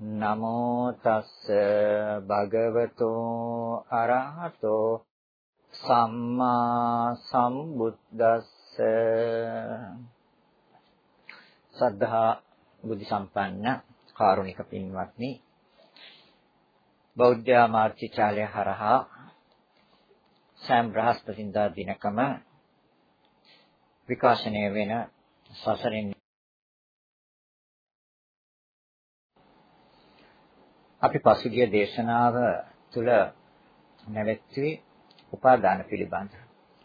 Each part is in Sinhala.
නමෝ තස්ස භගවතෝ අරහතෝ සම්මා සම්බුද්දස්ස. සද්ධා බුද්ධ සම්පන්න කාරුණික පින්වත්නි බෞද්ධ මාර්චි චාලය හරහා සෑම බ්‍රහස්පතින්දා දිනකම විකාශනය වෙන සසරින් අපි පසුගිය දේශනාව තුළ නැවැත්වී උපාදාන පිළිබඳ.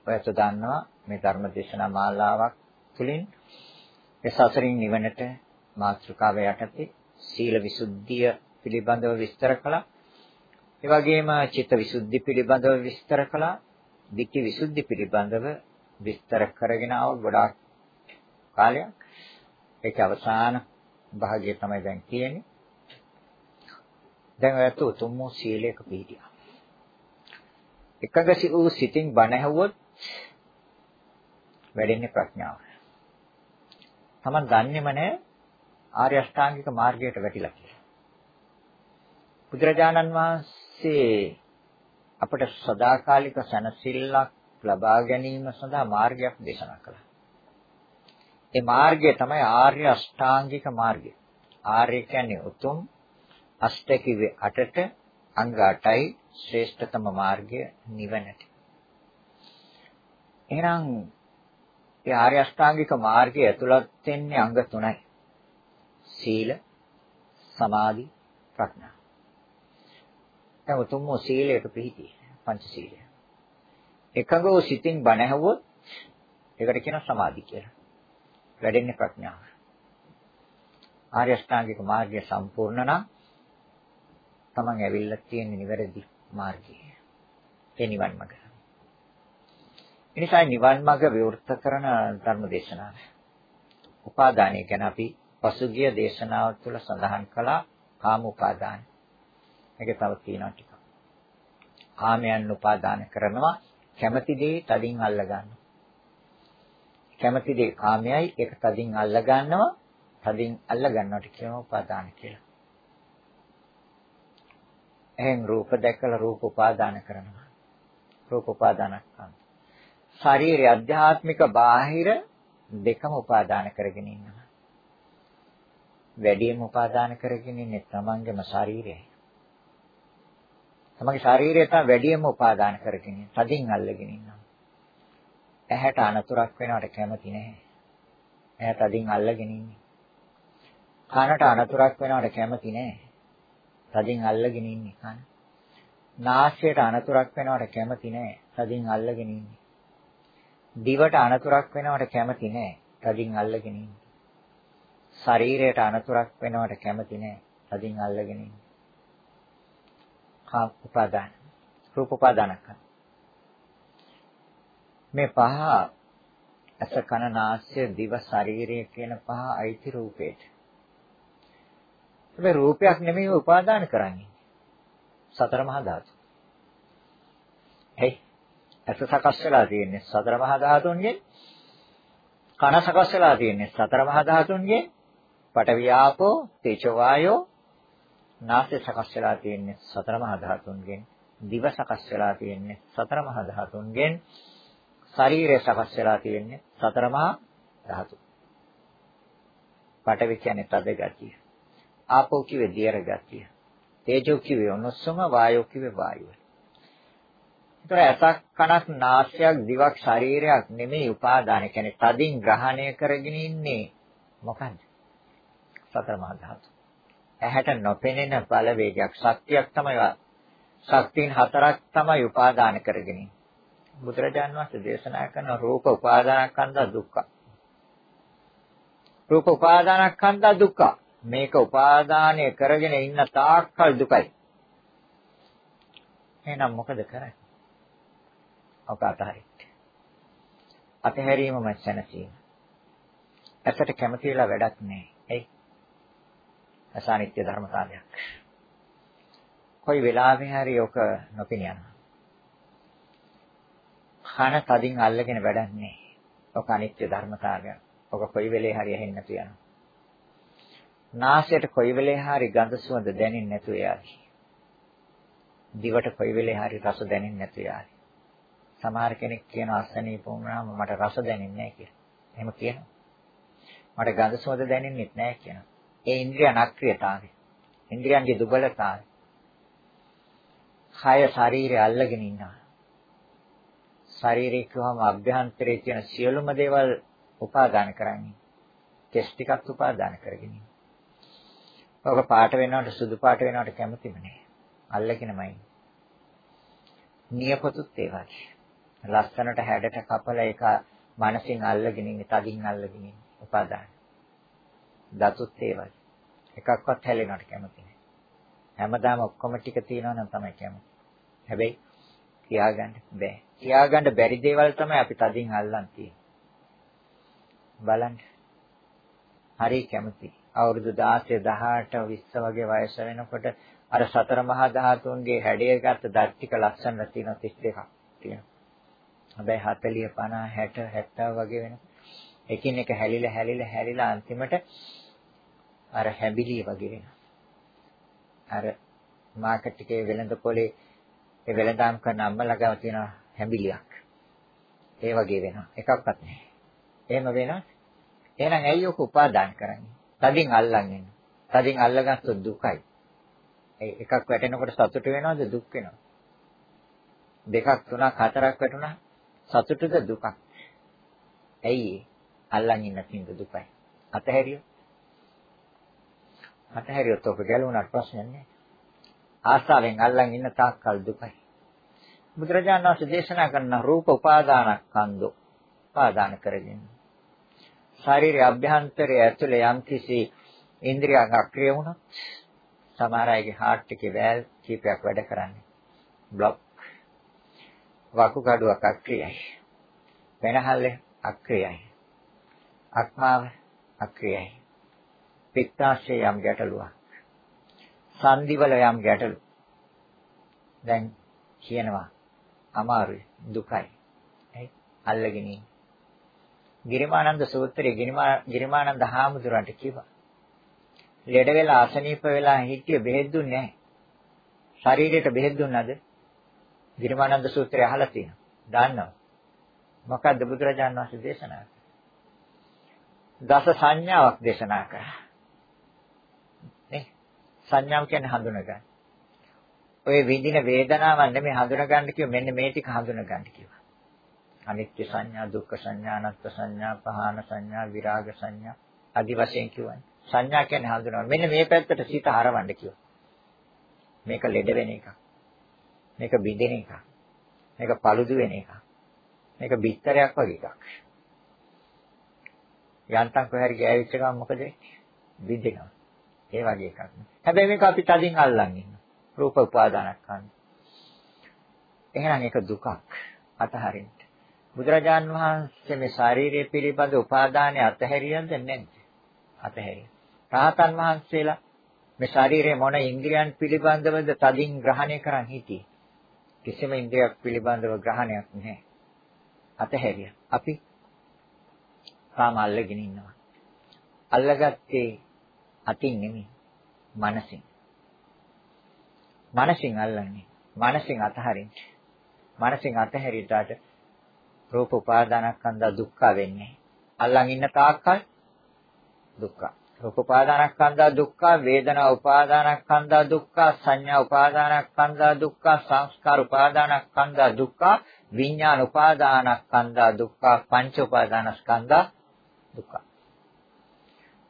ඔයත් දන්නවා මේ ධර්ම දේශනා මාලාවක් තුළින් ඒ සසරින් නිවනට මාතෘකාව යටතේ සීල විසුද්ධිය පිළිබඳව විස්තර කළා. ඒ වගේම චිත්ත විසුද්ධි පිළිබඳව විස්තර කළා. ධිට්ඨි විසුද්ධි පිළිබඳව විස්තර කරගෙන ආව ගොඩාක් කාලයක්. ඒක අවසාන භාගය තමයි දැන් තියෙන්නේ. දැන් ඔයත් උතුම් වූ සීලයක පිළිපදියා. එකගසි වූ සිතින් බණ ඇහුවොත් වැඩෙන්නේ ප්‍රඥාව. Taman දන්නේම නැහැ ආර්ය අෂ්ටාංගික මාර්ගයට වැටිලා කියලා. බුදුරජාණන් වහන්සේ අපට සදාකාලික සැනසෙල්ලක් ලබා ගැනීම සඳහා මාර්ගයක් දේශනා කළා. ඒ මාර්ගය තමයි ආර්ය අෂ්ටාංගික මාර්ගය. ආර්ය කියන්නේ උතුම් අෂ්ට කිව්වේ 8ට අංග 8යි ශ්‍රේෂ්ඨතම මාර්ගය නිවනට. එහෙනම් ඒ ආර්ය අෂ්ටාංගික මාර්ගයේ ඇතුළත් වෙන්නේ අංග 3යි. සීල, සමාධි, ප්‍රඥා. දැන් උතුම් සීලයක පිහිටි පංච සීලය. එකඟව සිතින් බණ ඇහුවොත් ඒකට කියන සමාධි කියලා. වැඩෙන්නේ ප්‍රඥාව. ආර්ය අෂ්ටාංගික මාර්ගය සම්පූර්ණ නම් තමන් ඇවිල්ලා තියෙන නිවැරදි මාර්ගය. ඒ නිවන් මඟ. එනිසා නිවන් මඟ විවෘත කරන ධර්ම දේශනාව. උපාදානය ගැන අපි පසුගිය දේශනාව තුළ සඳහන් කළා කාම උපාදාන. මේක තව තියෙනවා ටිකක්. කාමයන් උපාදාන කරනවා කැමැති දේ තදින් අල්ල ගන්නවා. කැමැති දේ කාමයයි ඒක තදින් අල්ල ගන්නවා. තදින් අල්ල ගන්නවට කියනවා උපාදාන කියලා. එහෙන් රූප දැකලා රූප උපාදාන කරනවා. රූප උපාදානක් කරනවා. ශාරීරික අධ්‍යාත්මික බාහිර දෙකම උපාදාන කරගෙන ඉන්නවා. වැඩිම උපාදාන කරගෙන ඉන්නේ තමන්ගේම ශරීරයයි. තමන්ගේ ශරීරය තමයි වැඩිම උපාදාන කරගෙන ඉන්නේ. තදින් අල්ලගෙන ඉන්නවා. ඇහැට අනතුරක් වෙනවට කැමති නැහැ. ඇහැ තදින් අල්ලගෙන ඉන්නේ. කනට අනතුරක් වෙනවට කැමති නැහැ. තදින් අල්ලගෙන ඉන්නේ කන. නාසයට අනතුරක් වෙනවට කැමති නෑ. තදින් අල්ලගෙන ඉන්නේ. දිවට අනතුරක් වෙනවට කැමති නෑ. තදින් අල්ලගෙන ඉන්නේ. ශරීරයට අනතුරක් වෙනවට කැමති නෑ. තදින් අල්ලගෙන ඉන්නේ. කා උපාදාන. රූප උපාදානක. මේ පහ අස කන නාසය දිව ශරීරය කියන පහ අයිති රූපේට හැබැයි රූපයක් නෙමෙයි උපාදාන කරන්නේ. සතර මහා ධාතු. එයි ඇස සකස් වෙලා තියෙන්නේ සතර මහා ධාතුන්ගෙන්. කන සකස් වෙලා තියෙන්නේ සතර මහා ධාතුන්ගෙන්. පඨවි ආපෝ තේජෝ වායෝ නාසය සකස් වෙලා තියෙන්නේ සතර මහා ධාතුන්ගෙන්. දිව සකස් වෙලා තියෙන්නේ සතර මහා ධාතුන්ගෙන්. ශරීරය සකස් වෙලා තියෙන්නේ සතර මහා ධාතු. පඨවි කියන්නේ තද ගතිය. ආපෝ කිව්වේ දියර ගතිය. තේජෝ කිව්වේ ඔනොස්සම වායෝ කිව්වේ වායුව. ඒතර ඇසක් කනක් නාසයක් දිවක් ශරීරයක් නෙමෙයි උපාදාන. කියන්නේ තදින් ග්‍රහණය කරගෙන ඉන්නේ මොකන්ද? සතර මහා ධාතු. ඇහැට නොපෙනෙන බලවේගයක් ශක්තියක් තමයි ශක්තියන් හතරක් තමයි උපාදාන කරගෙන බුදුරජාන් වහන්සේ දේශනා කරන රූප උපාදානස්කන්ධ දුක්ඛ. රූප උපාදානස්කන්ධ දුක්ඛ. මේක උපාදානය කරගෙන ඉන්න තාක්කල් දුකයි. එහෙනම් මොකද කරන්නේ? ඔක අතහරින්න. අතහැරීමම සැනසීම. ඇසට කැමති වෙලා වැඩක් නැහැ. එයි. අසානිත්‍ය ධර්මතාවයක්. කොයි වෙලාවෙ හරි ඔක නොපෙනියනවා. කන තදින් අල්ලගෙන වැඩක් නැහැ. ඔක අනිත්‍ය ධර්මතාවයක්. ඔක කොයි වෙලේ හරි ඇහෙන්න තියනවා. නාසයට කොයි වෙලේ හරි ගඳ සුවඳ දැනෙන්නේ නැතුව යාවි. දිවට කොයි වෙලේ හරි රස දැනෙන්නේ නැතුව යාවි. සමහර කෙනෙක් කියන අසනීප වුණාම මට රස දැනෙන්නේ නැහැ කියලා. එහෙම කියනවා. මට ගඳ සුවඳ දැනෙන්නේ නැහැ කියනවා. ඒ ඉන්ද්‍රිය නක්‍රියතාවය. ඉන්ද්‍රියන්ගේ දුබලතාවය. කය ශරීරය අල්ලගෙන ඉන්නවා. ශරීරය කියවම අභ්‍යන්තරයේ තියෙන සියලුම දේවල් උපාදාන කරන්නේ. කෙස් ටිකක් උපාදාන කරගෙන ඉන්නවා. ඔක පාට වෙනවට සුදු පාට වෙනවට කැමතිම නෑ. අල්ලගෙනමයි. නියපොතුත් ඒ වගේ. ලස්සනට හැඩට කපලා ඒක මනසින් අල්ලගෙන ඉන්නේ, තදින් අල්ලගෙන ඉන්නේ. උපාදාන. දතුත් ඒ වගේ. එකක්වත් හැලෙනවට කැමති නෑ. හැමදාම ඔක්කොම ටික තියෙනවා නම් තමයි කැමති. හැබැයි කියාගන්න බෑ. කියාගන්න බැරි දේවල් තමයි අපි තදින් අල්ලන් තියෙන්නේ. බලන්න. හරි කැමති. අවුරුදු 16, 18, 20 වගේ වයස වෙනකොට අර සතර මහා ධාතුන්ගේ හැඩය ගත්ත දර්ශික ලක්ෂණ තියෙන 32ක් තියෙනවා. හැබැයි 40, 50, 60, 70 වගේ වෙන එකින් එක හැලිලා හැලිලා හැලිලා අන්තිමට අර හැබිලිය වගේ වෙනවා. අර මාකට් එකේ වෙළඳ පොලේ ඒ වෙළඳාම් කරන අම්මලා ගාව තියෙන හැඹිලියක්. ඒ වගේ වෙනවා. එකක්වත් නැහැ. එහෙම වෙනවා. එහෙනම් ඇයි ඔක උපාදාන කරන්නේ? තදින් අල්ලන් ඉන්න. තදින් අල්ලගත්තොත් දුකයි. ඒ එකක් වැටෙනකොට සතුට වෙනවද දුක් වෙනවද? දෙකක් තුනක් හතරක් වැටුණා සතුටද දුකක්. ඇයි අල්ලන් ඉන්න තින්ද දුකයි. අතහැරියොත් අතහැරියොත් ඔක ගැලුණාට ප්‍රශ්නයක් නැහැ. ආසාවෙන් අල්ලන් ඉන්න තාක්කල් දුකයි. බුදුරජාණන් වහන්සේ දේශනා කරන රූප උපාදානස්කන්ධ උපාදාන කරගෙන. ශාරීරික අභ්‍යන්තරය ඇතුලේ යම්කිසි ඉන්ද්‍රියක් අක්‍රිය වුණොත් සමහර අයගේ heart එකේ වැල් කීපයක් වැඩ කරන්නේ. Block. වකුගඩුවක් අක්‍රියයි. වෙනහල්ලේ අක්‍රියයි. අක්මාව අක්‍රියයි. පිත්තාශය යම් ගැටලුවක්. සංදිවල යම් ගැටලු. දැන් කියනවා අමාරුයි දුකයි. අල්ලගෙන ඉන්නේ. ගිරිමානන්ද සූත්‍රයේ ගිරිමානන්ද හාමුදුරන්ට කිව්වා. ලෙඩ වෙලා අසනීප වෙලා හිටිය බෙහෙත් දුන්නේ නැහැ. ශරීරයට බෙහෙත් දුන්නද? ගිරිමානන්ද සූත්‍රය අහලා තියෙනවා. දන්නවා. මොකද්ද බුදුරජාණන් වහන්සේ දේශනා දස සංඥාවක් දේශනා කරා. සංඥාව කියන්නේ හඳුනගන්න. ඔය විඳින වේදනාවක් නෙමෙයි හඳුනගන්න කිව්ව මෙන්න මේ ටික හඳුනගන්න කිව්වා. අනිත්‍ය සංඥා, දුක්ඛ සංඥා, අනාත්ම සංඥා, පහාන සංඥා, විරාග සංඥා আদি වශයෙන් කියවනේ. සංඥා කියන්නේ හඳුනගන්න. මෙන්න මේ පැත්තට සිත හරවන්න කිව්වා. මේක ලෙඩ වෙන එකක්. මේක බිඳෙන එකක්. මේක paludu වෙන එකක්. මේක බිත්තරයක් වගේ එකක්. යන්තම් කොහේ හරි ගෑවිච්ච ගමන් මොකද වෙන්නේ? බිඳෙනවා. ඒ වගේ එකක්. හැබැයි මේක අපි තදින් අල්ලන් ඉන්නවා. රූප උපාදානස්කන්ධ. එහෙනම් ඒක දුකක්. අතහරින්න. බුදුරජාන් වහන්සේ මේ ශාරීරිය පිළිබඳ උපාදානය අතහැරියද නැද්ද? අතහැරියා. රාහතන් වහන්සේලා මේ ශාරීරිය මොන ඉන්ද්‍රියන් පිළිබඳවද තදින් ග්‍රහණය කරන් හිටියේ? කිසිම ඉන්ද්‍රියක් පිළිබඳව ග්‍රහණයක් නැහැ. අතහැරියා. අපි තාම අල්ලගෙන ඉන්නවා. අල්ලගත්තේ අතින් නෙමෙයි මනසින්. මනසින් අල්ලන්නේ. මනසින් අතහරින්න. මනසින් අතහැරියට රූප උපාදානස්කන්ධ දුක්ඛ වෙන්නේ. අල්ලන් ඉන්න තාක්කල් දුක්ඛ. රූප උපාදානස්කන්ධා දුක්ඛ වේදනා උපාදානස්කන්ධා දුක්ඛ සංඥා උපාදානස්කන්ධා දුක්ඛ සංස්කාර උපාදානස්කන්ධා දුක්ඛ විඥාන උපාදානස්කන්ධා දුක්ඛ පංච උපාදානස්කන්ධා දුක්ඛ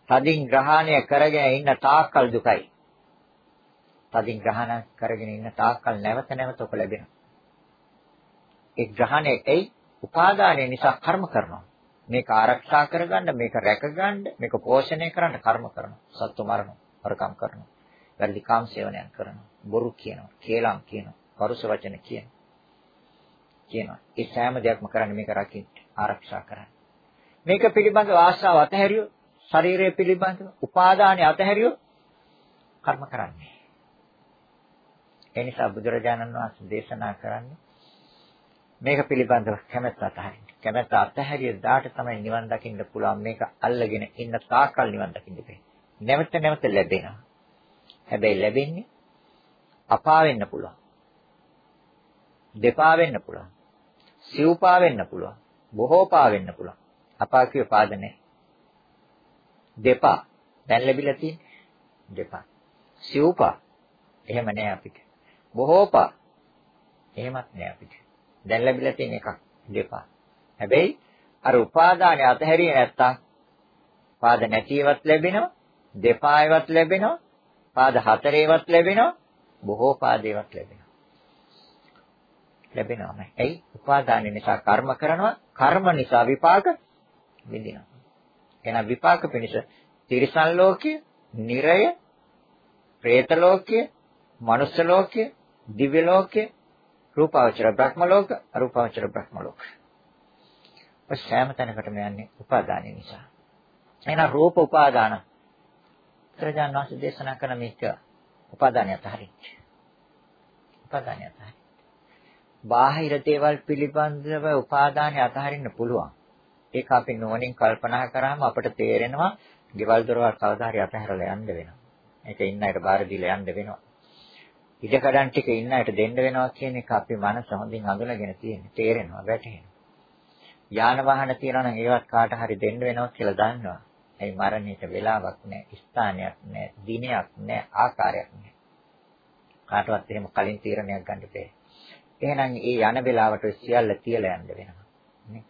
තදින් ග්‍රහණය කරගෙන ඉන්න තාක්කල් දුකයි තදින් ග්‍රහණ කරගෙන ඉන්න තාක්කල් නැවත නැවත ඔක ලැබෙනවා ඒ ග්‍රහණය එයි උපාදානය නිසා කර්ම කරනවා. මේක ආරක්ෂා කරගන්න මේක රැකගන්න මේක පෝෂණය කරන්න කර්ම කරනවා. සත්තු මරනවා වරකම් කරනවා. වැරදි කාම සේවනයන් කරනවා. බොරු කියනවා කේලම් කියනවා පරුස වචන කියනවා. කියනවා. ඒ සෑම දෙයක්ම කරන්නේ මේක රකින්න ආරක්ෂා කරන්න. මේක පිළිබඳව ආශාව අතහැරියෝ ශරීරය පිළිබඳව උපාදානය අතහැරියෝ කර්ම කරන්නේ. ඒ නිසා බුදුරජාණන් වහන්සේ දේශනා කරන්නේ මේක පිළිබඳව කැමැත්ත අතහරින්න. කැමැත්ත අතහැරිය දාට තමයි නිවන් දකින්න පුළුවන්. මේක අල්ලගෙන ඉන්න තාකල් නිවන් දකින්න බෑ. නැවත නැවත ලැබෙනවා. හැබැයි ලැබෙන්නේ අපා වෙන්න පුළුවන්. දෙපා වෙන්න පුළුවන්. සිව්පා වෙන්න පුළුවන්. බොහෝපා වෙන්න පුළුවන්. අපා කිය පාද නැහැ. දෙපා. දැන් ලැබිලා තියෙන්නේ දෙපා. සිව්පා. එහෙම නැහැ අපිට. බොහෝපා. එහෙමත් නැහැ අපිට. දැන් ලැබිලා තියෙන එකක් දෙපා. හැබැයි අර උපාදානය අතහැරියේ නැත්තම් පාද නැතිවත් ලැබෙනවා, දෙපායවත් ලැබෙනවා, පාද හතරේවත් ලැබෙනවා, බොහෝ පාදේවත් ලැබෙනවා. ලැබෙනවම. ඇයි? උපාදානය නිසා කර්ම කරනවා, කර්ම නිසා විපාක විඳිනවා. එහෙනම් විපාක පිණිස තිරිසන් ලෝකය, නිරය, പ്രേත ලෝකය, මනුෂ්‍ය ලෝකය, දිව්‍ය ලෝකය, රූපාවචර බ්‍රහ්ම ලෝක, අරූපාවචර බ්‍රහ්ම ලෝක. ඔය සෑම තැනකටම යන්නේ උපාදානය නිසා. එහෙනම් රූප උපාදාන. ත්‍රිජාන වාස දේශනා කරන මේක උපාදානය අතහරින්න. උපාදානය අතහරින්න. බාහිර දේවල් පිළිබඳව උපාදානය අතහරින්න පුළුවන්. ඒක අපි නුවණින් කල්පනා කරාම අපට තේරෙනවා ගෙවල් දොරවල් කවදා හරි අතහැරලා යන්න වෙනවා. ඒක ඉන්න අයට බාර දීලා යන්න වෙනවා. ඉඩකඩම් ටික ඉන්න අයට දෙන්න වෙනවා කියන එක අපි මනස හොඳින් අඳුනගෙන තියෙන තේරෙනවා වැටහෙනවා. යාන වාහන තියනවා නම් ඒවත් කාට හරි දෙන්න වෙනවා කියලා දන්නවා. ඒ මරණයට වෙලාවක් නැහැ, ස්ථානයක් නැහැ, දිනයක් නැහැ, ආකාරයක් නැහැ. කාටවත් එහෙම කලින් තීරණයක් ගන්න බෑ. එහෙනම් ඒ යන වෙලාවට සියල්ල තියලා යන්න වෙනවා. නේ?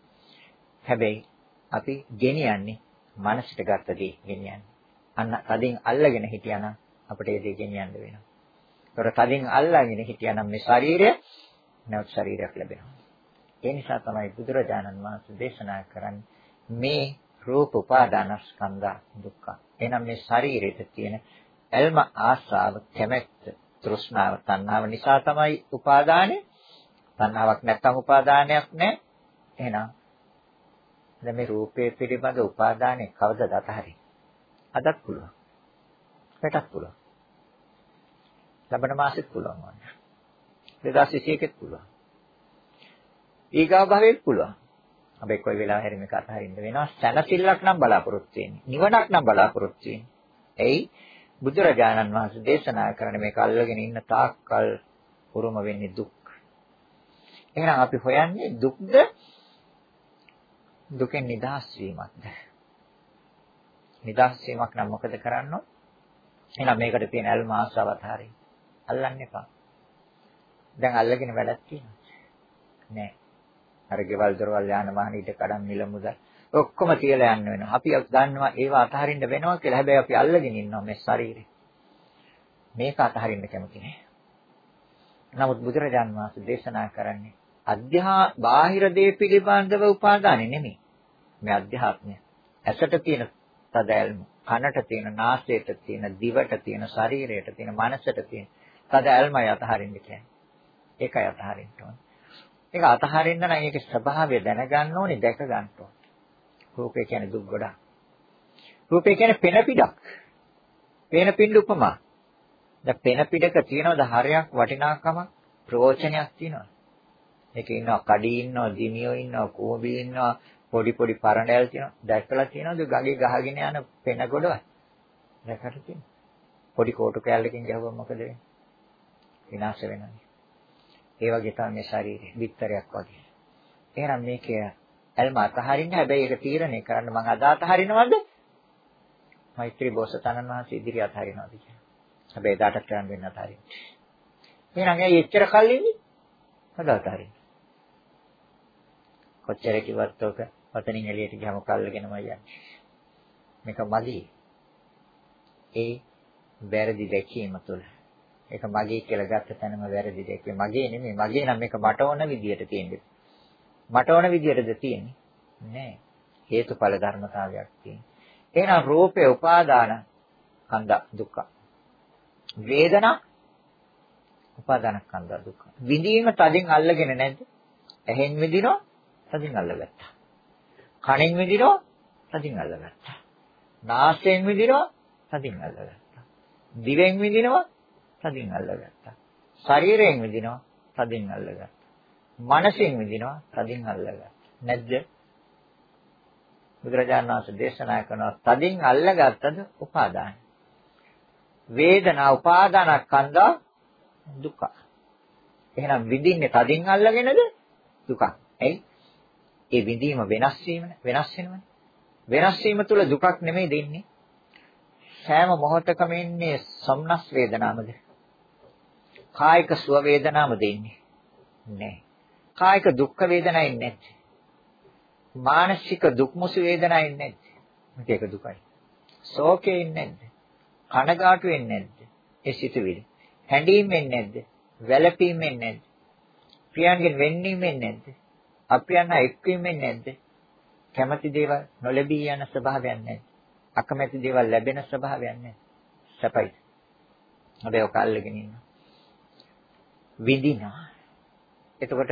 හැබැයි අපි ගෙනියන්නේ මනසට ගත්ත දේ ගෙනියන්නේ. අන්න තදින් අල්ලගෙන හිටියානම් අපිට ඒ දේ ගෙනියන්න වෙනවා. ඒතර තදින් අල්ලාගෙන හිටියානම් මේ ශරීරය නැවත ශරීරයක් ලැබෙනවා. ඒ නිසා තමයි බුදුරජාණන් වහන්සේ දේශනා කරන්නේ මේ රූප උපාදානස්කන්ධ දුක්ඛ. එහෙනම් මේ ශරීරයේ තියෙන ඇල්ම ආශාව කැමැත්ත තෘෂ්ණාව තණ්හාව නිසා තමයි උපාදානෙ. තණ්හාවක් නැත්නම් උපාදානයක් නැහැ. එහෙනම් දැන් මේ රූපේ පිළිබඳ උපාදානෙ කවදද අතහරින්නේ? අදත් පුළුවන්. පැටත් පුළුවන්. ලබන මාසෙත් පුළුවන් වන්න. 2021 පුළුවන්. ඊගා භවෙත් පුළුවන්. අපි කොයි වෙලාවෙ හරි මේක අතහරින්න වෙනවා. සැනසෙල්ලක් නම් බලාපොරොත්තු වෙන්නේ. නිවනක් නම් බලාපොරොත්තු වෙන්නේ. එයි බුදුරජාණන් වහන්සේ දේශනා කරන මේක අල්ලගෙන ඉන්න තාක්කල් උරුම වෙන්නේ දුක්. එහෙනම් අපි හොයන්නේ දුක්ද දුකෙන් නිදහස් වීමක්ද? නිදහස් වීමක් නම් මොකද කරන්නෝ? එහෙනම් මේකට තියෙන අල්ම ආශාව අතහරින්න. අල්ලන්න එපා. දැන් අල්ලගෙන වැඩක් තියෙනවා. නෑ. අර ගෙවල් දොරවල් යාන වාහන ඊට කඩන් මිල මුදල් ඔක්කොම තියලා යන්න වෙනවා. අපි දන්නවා ඒවා අතහරින්න වෙනවා කියලා. හැබැයි අපි අල්ලගෙන ඉන්නවා මේ ශරීරේ. මේක අතහරින්න කැමති නෑ. නමුත් බුදුරජාන් වහන්සේ දේශනා කරන්නේ අධ්‍යා බාහිර දේ පිළිබඳව උපාදානෙ නෙමෙයි. මේ අධ්‍යාත්මය. ඇසට තියෙන තදැල්ම, කනට තියෙන, නාසයට තියෙන, දිවට තියෙන, ශරීරයට තියෙන, මනසට තියෙන තද ඇල්මයි අතහරින්න කියන්නේ. ඒකයි අතහරින්න ඕනේ. ඒක අතහරින්න නම් ඒකේ ස්වභාවය දැනගන්න ඕනේ, දැක ගන්න ඕනේ. රූපේ කියන්නේ දුක් ගොඩක්. රූපේ කියන්නේ පෙන පිටක්. පේන පින්ඩ උපමා. දැන් පෙන පිටක තියෙනවද හරයක් වටිනාකමක් ප්‍රයෝජනයක් තියෙනවද? මේකේ ඉන්නවා කඩී ඉන්නවා, දිමියෝ ඉන්නවා, කෝඹි ඉන්නවා, පොඩි පොඩි පරණැල් තියෙනවා. දැක්කලා තියෙනවද ගගේ ගහගෙන යන පෙන ගොඩවල්? දැකලා තියෙනවා. පොඩි කෝටු කෑල්ලකින් ගැහුවම මොකද වෙන්නේ? විනාශ වෙනවා. ඒ වගේ තමයි මේ ශරීරය, විතරයක් වගේ. එහෙනම් මේක ඇල්ම අතහරින්න හැබැයි ඒක තීරණය කරන්න මම අද අතහරිනවද? මෛත්‍රී බෝසතාණන් වහන්සේ ඉදිරිය අතහරිනවාද කියලා. හැබැයි එදාට කරන් වෙන්න අතහරින්න. එහෙනම් ඇයි එච්චර කල් ඉන්නේ? අද අතහරින්න. කොච්චර කිව්වත් ඔක වතනින් එළියට ගියම කල්ගෙනම යන්නේ. මේක මදි. ඒ වැරදි දැකීම තුළ. ඒක මගේ කියලා ගත්ත තැනම වැරදි දැකීම. මගේ නෙමෙයි. මගේ නම් මේක මට ඕන විදියට තියෙන්නේ. මට ඕන විදියටද තියෙන්නේ? නෑ. හේතුඵල ධර්මතාවයක් තියෙනවා. එහෙනම් රූපේ උපාදාන කන්ද දුක්ඛ. වේදනා උපාදාන කන්ද දුක්ඛ. විඳීම තදින් අල්ලගෙන නැද්ද? ඇහෙන් විඳිනවා තදින් අල්ලගත්තා. කනෙන් විඳිනවා තදින් අල්ලගත්තා. නාසයෙන් විඳිනවා තදින් අල්ලගත්තා. දිවෙන් විඳිනවා තදින් අල්ලගත්තා. ශරීරයෙන් විඳිනවා තදින් අල්ලගත්තා. මනසෙන් විඳිනවා තදින් අල්ලගත්තා. නැද්ද? බුදුරජාණන් වහන්සේ දේශනා කරනවා තදින් අල්ලගත්තද උපාදාන. වේදනා උපාදානස්කන්ධ දුක. එහෙනම් විඳින්නේ තදින් අල්ලගෙනද දුක. ඇයි? ඒ විඳීම වෙනස් වීම වෙනස් වෙනවනේ. වෙනස් වීම තුල දුකක් නෙමෙයි දෙන්නේ. සෑම මොහොතකම ඉන්නේ සම්නස් වේදනාවද? කායික සුව වේදනාව දෙන්නේ. නෑ. කායික දුක් වේදනයි නැත්. මානසික දුක් මුසු වේදනයි නැත්. මේක දුකයි. ශෝකේ ඉන්නේ නැද්ද? කනගාටු වෙන්නේ නැද්ද? ඒ සිතුවිලි. හැඬීමෙන් නැද්ද? වැළපීමෙන් නැද්ද? ප්‍රියයන්ගෙන් වෙන්නීමෙන් නැද්ද? අප්‍රියයන් එක්වීමෙන් නැද්ද? කැමති දේවල් නොලැබී යන ස්වභාවයක් නැද්ද? අකමැති දේවල් ලැබෙන ස්වභාවයක් නැද්ද? සැපයි. හැබැයි ඔක අල්ලගෙන ඉන්නවා. විඳිනවා. එතකොට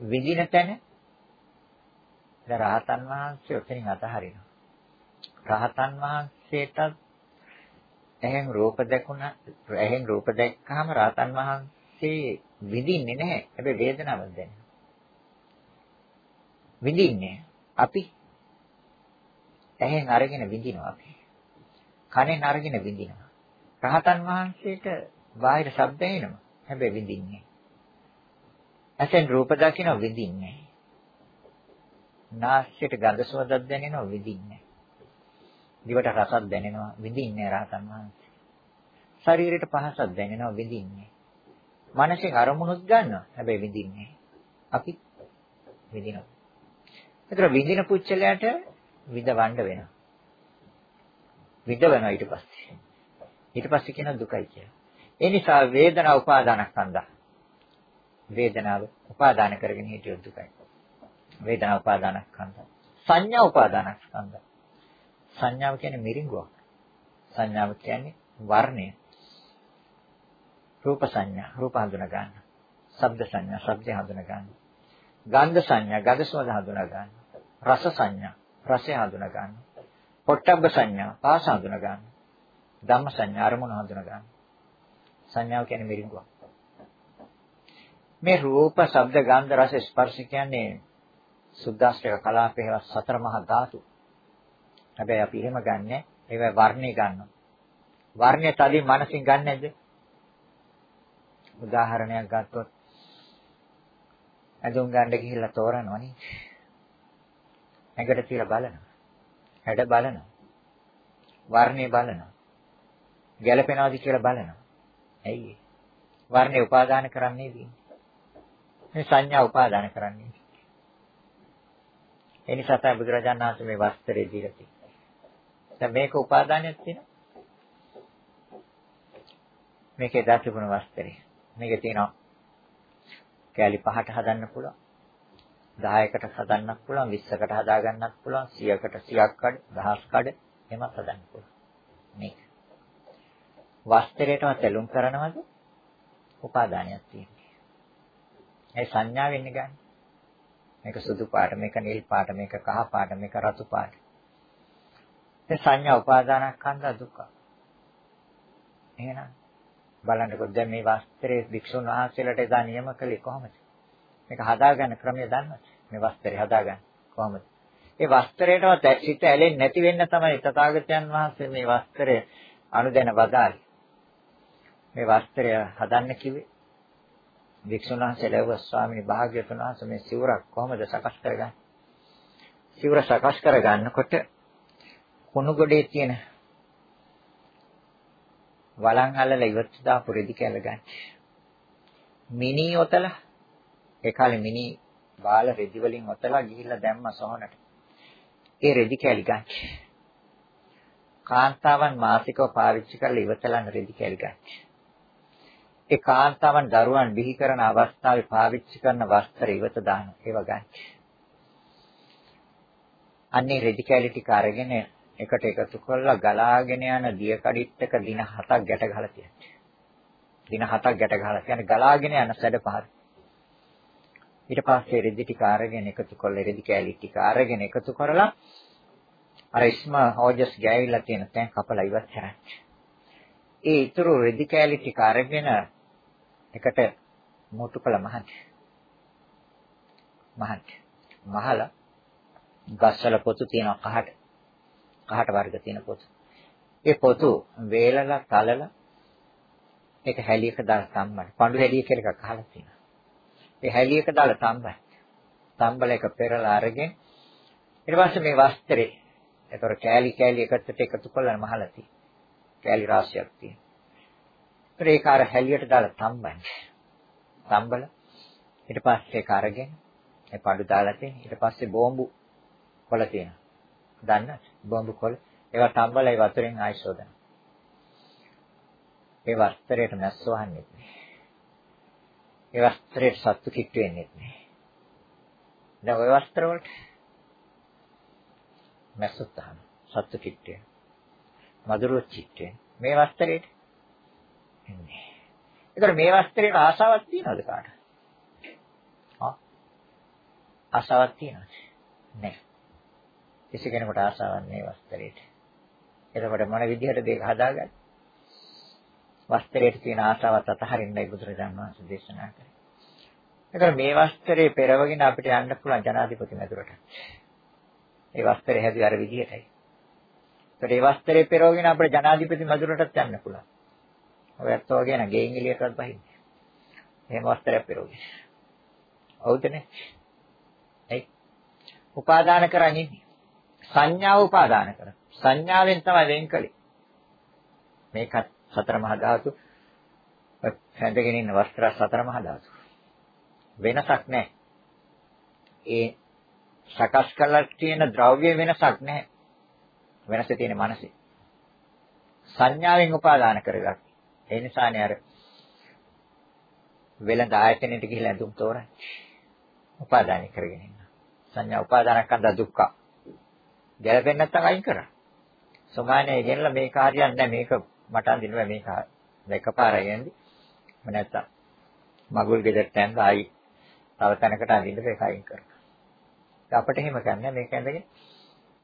විඳින තැන දැන් රහතන් වහන්සේ ඔතනින් අතහරිනවා. රහතන් වහන්සේට එහෙන් රූප දැකුණා එහෙන් රූප දැක්කහම රහතන් වහන්සේ විඳින්නේ නැහැ. හැබැයි වේදනාවක් දැනෙනවා. විඳින්නේ අපි එහෙන් අරගෙන විඳිනවා අපි. කනෙන් අරගෙන විඳිනවා. රහතන් වහන්සේට බාහිර ශබ්ද එනවා. හැබැයි විඳින්නේ. ඇසෙන් රූප දකින්න විඳින්නේ. නාසයට ගඳ සුවඳක් දැනෙනවා විඳින්නේ. දිවට රසක් දැනෙනවා විඳින්නේ රහතන් වහන්සේ. ශරීරයට පහසක් දැනෙනවා විඳින්නේ. මනසෙන් අරමුණුත් ගන්නවා හැබැයි විඳින්නේ. අපි විඳිනවා. ඒතර විඳින පුච්චලයට විඳවන්න වෙනවා. විඳවනවා ඊට පස්සේ. ඊට පස්සේ කියන දුකයි කියලා. ඒ නිසා වේදනා උපාදානස්කන්ධ. වේදනාව උපාදාන කරගෙන හිටියොත් දුකයි. වේදනා උපාදානස්කන්ධ. සංඥා උපාදානස්කන්ධ. සංඥාව කියන්නේ මිරිඟුවක්. සංඥාව කියන්නේ වර්ණය. රූප සංඥා රූප හඳුනා ගන්න. ශබ්ද සංඥා ශබ්ද හඳුනා ගන්න. ගන්ධ සංඥා ගඳ සුවඳ හඳුනා ගන්න. රස සංඥා රසය හඳුනා ගන්න. පොට්ටබ්බ සංඥා පාස හඳුනා ගන්න. ධම්ම සංඥා අරමුණ හඳුනා ගන්න. සංඥාව කියන්නේ මිරිඟුවක්. මේ රූප, ශබ්ද, ගන්ධ, රස, ස්පර්ශ කියන්නේ සුද්දාස්ත්‍රක කලාපේ සතර මහා ධාතු. හැබැයි අපි එහෙම ගන්නෙ ඒවා වර්ණේ ගන්නවා. වර්ණය තදින් මනසින් ගන්න නැද්ද? උදාහරණයක් ගත්තොත් ඇඳුම් ගන්න ගිහිල්ලා තෝරනවා නේ. ඇඟට තියලා බලනවා. හැඩ බලනවා. වර්ණේ බලනවා. ගැළපෙනවද කියලා බලනවා. ඇයි වර්ණේ උපාදාන කරන්නේ තියෙන්නේ. මේ සංඥා උපාදාන කරන්නේ. ඒ නිසා තමයි බුදුරජාණන් වහන්සේ මේ වස්ත්‍රය දීලා තියෙන්නේ. දැන් මේක උපාදානයක් තියෙනවා. මේකේ දැක්වුණු වස්ත්‍රය. මේකේ තියෙනවා කෑලි පහට හදන්න පුළුවන්. 10කට හදන්නත් පුළුවන් 20කට හදා ගන්නත් පුළුවන් 100කට 100ක් කඩ 1000 කඩ එමත් හදන්න පුළුවන් මේක වස්ත්‍රයටවත් ඇලුම් කරනවද? උපාදානයක් තියෙනවා ඒ සංඥාවෙන් ඉන්නේ ගන්න. මේක සුදු පාට මේක නිල් පාට මේක කහ පාට මේක රතු පාට. ඒ සංඥා උපාදානස්කන්ධ දුක. එහෙනම් බලන්නකො දැන් මේ වස්ත්‍රයේ වික්ෂුන් වහන්සේලාට එදා නියම කළේ කොහොමද? මේක හදාගන්න ක්‍රමය දන්නවද? මේ වස්ත්‍රය හදාගන්න කොහොමද? ඒ වස්ත්‍රයටවත් සිත ඇලෙන්නේ නැති වෙන්න තමයි තථාගතයන් වහන්සේ මේ වස්ත්‍රය අනුදැන වදාළේ. මේ වස්ත්‍රය හදන්න කිව්වේ වික්ෂුන් වහන්සේ ලැබුව ස්වාමීනි භාග්‍යතුන් වහන්සේ මේ සිවුරක් කොහොමද සකස් කරගන්නේ? සිවුර සකස් කරගන්නකොට කුණු ගොඩේ තියෙන වලන් අල්ලලා ඉවත් දාපු රෙදි කැල ගන්න. මිනි ඔතලා ඒ කාලේ මිනි බාල රෙදි වලින් ඔතලා ගිහිල්ලා දැම්ම සොහනට. ඒ රෙදි කැලි ගන්න. කාන්තාවන් මාසිකව පාවිච්චි කරලා ඉවතලන රෙදි කැලි ගන්න. ඒ කාන්තාවන් දරුවන් බිහි කරන අවස්ථාවේ පාවිච්චි කරන වස්ත්‍ර ඉවත දාන ඒවා ගන්න. අන්නේ රෙදි කැලි ටික අරගෙන එකට එකතු කරලා ගලාගෙන යන දිය කඩਿੱත්තක දින 7ක් ගැට ගහලා තියන්නේ. දින 7ක් ගැට ගහලා කියන්නේ ගලාගෙන යන සැඩ පහර. ඊට පස්සේ රෙදි ටික අරගෙන එකතු කරලා රෙදි කැලි ටික අරගෙන එකතු කරලා අර ඉස්ම හොජස් ගෑවිලා තියෙන තැන් කපලා ඉවත් කරන්නේ. ඒ ඊතුරු රෙදි කැලි ටික අරගෙන එකට මුටු කළ මහත්. මහත්. මහලා ගස්වල පොතු තියෙනවා කහට. කහට වර්ග තියෙන පොතු. ඒ පොතු වේලලා තලලා ඒක හැලියක දාලා සම්බන්ධ. පඳු හැලිය කියලා එකක් අහලා තියෙනවා. ඒ හැලියක දාලා සම්බන්ධ. සම්බල එක පෙරලා අරගෙන ඊට පස්සේ මේ වස්ත්‍රේ ඒතර කෑලි කෑලි එකට එකතු කරලා මහලා තියෙනවා. කෑලි රාශියක් තියෙනවා. ඒකාර හැලියට දාලා තම්බන්නේ. තම්බල ඊට පස්සේ ඒක අරගෙන ඒ පඩු දාලා තියෙන ඊට පස්සේ බෝම්බු කොළ තියෙනවා. දන්න බෝම්බු කොළ ඒවා තම්බල ඒ වතුරෙන් ආයශෝදන. ඒ වස්ත්‍රයට මැස්සෝ වහන්නේ නැහැ. ඒ වස්ත්‍රයට සත්තු කිට්ටු වෙන්නේ නැහැ. දැන් ওই වස්ත්‍ර වලට මැස්සොත් තහන සත්තු කිට්ටු. මදුරුව කිට්ටු. මේ වස්ත්‍රේට එන්නේ. ඒතර මේ වස්ත්‍රයට ආසාවක් තියනවද කාට? ආ ආසාවක් තියනවද? නැහැ. කිසි කෙනෙකුට ආසාවක් නැහැ වස්ත්‍රයට. එතකොට මොන විදිහටද ඒක හදාගන්නේ? වස්ත්‍රයට තියෙන ආසාවත් අතහරින්නයි බුදුරජාණන් වහන්සේ දේශනා කරේ. එතකොට මේ වස්ත්‍රේ පෙරවගෙන අපිට යන්න පුළුවන් ජනාධිපති මැදුරට. ඒ වස්ත්‍රය හැදුවේ අර විදිහටයි. ඒතකොට මේ වස්ත්‍රේ පෙරවගෙන අපිට ජනාධිපති මැදුරටත් යන්න පුළුවන්. ඔයත් වගේ න ගෙයින් එළියටවත් බහින්නේ. එහෙම වස්ත්‍රයක් පෙරවගෙන. හවුද නේ? එයි. උපාදාන කරන්නේ සංඥාව උපාදාන කර. සංඥාවෙන් තමයි වෙන් කළේ. මේකත් සතර මහා ධාතු හැඳගෙන ඉන්න වස්ත්‍ර සතර මහා ධාතු. වෙනසක් නැහැ. ඒ සකස් කරලා තියෙන ද්‍රව්‍ය වෙනසක් නැහැ. වෙනස තියෙන මනසේ. සංඥාවෙන් උපාදාන කරගන්න. ඒ නිසානේ අර වෙළඳ ආයතනෙට ගිහිල්ලා දුක් තෝරන්නේ. උපාදාන කරගෙන ඉන්න. සංඥා උපාදානකන්ද දුක්ඛ. ගැලපෙන්නේ නැත්නම් අයින් කරා. සෝමානේ ගෙනලා මේ කාර්යයක් නැහැ මේක මට අඳින්න බෑ මේක එකපාරයි යන්නේ. මම නැත්තම් මගුල් ගෙදරට යන්න ආයි තව තැනකට අඳින්න මේක අයින් කරනවා. අපිට එහෙම ගන්න මේක ඇඳගෙන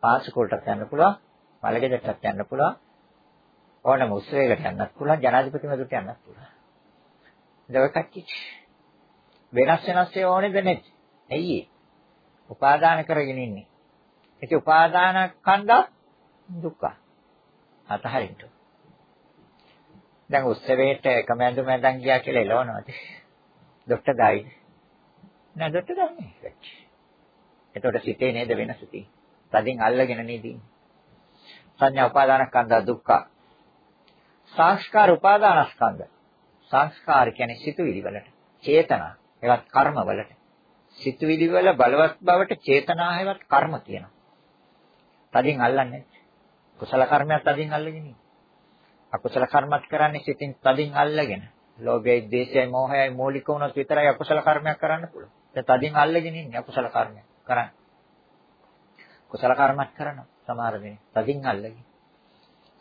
පාසකෝල්ටත් යන්න පුළුවන්, මල ගෙදරටත් යන්න පුළුවන්, ඕනම උත්සවයකට යන්නත් පුළුවන්, ජනාධිපතිමතුට යන්නත් පුළුවන්. දවකච්චි වෙනස් වෙනස් ඒවා ඕනේද නැති. ඇයි ඒ? උපාදාන කරගෙන ඉන්නේ. ඒක උපාදාන කන්දා දුක්ඛ. අතහරින්න. දැන් උත්සවයට එකම ඇඳුම ඇඳන් ගියා කියලා එළවනවාද? ડોක්ටර් ගායි. නෑ ડોක්ටර් ගන්නේ. එතකොට සිතේ නේද වෙනස තියෙන්නේ. තදින් අල්ලගෙන නේද ඉන්නේ. සංඥා උපාදානස්කන්ධ දුක්ඛ. සංස්කාර උපාදානස්කන්ධ. සංස්කාර කියන්නේ සිතුවිලි වලට, චේතනා, ඒවත් කර්ම වලට. සිතුවිලි වල බලවත් බවට චේතනා හැවත් කර්ම තියෙනවා. තදින් අල්ලන්නේ කුසල කර්මයක් තදින් අල්ලගෙන ඉන්නේ. අකුසල කර්මත් කරන්නේ සිතින් තදින් අල්ලගෙන. ලෝභයයි, ද්වේෂයයි, මෝහයයි මූලික වුණොත් විතරයි අකුසල කර්මයක් කරන්න පුළුවන්. දැන් තදින් අල්ලගෙන ඉන්නේ අකුසල කර්මයක් කරන්නේ. කුසල කර්මත් කරනවා සමහර දෙනෙක්. තදින් අල්ලගෙන.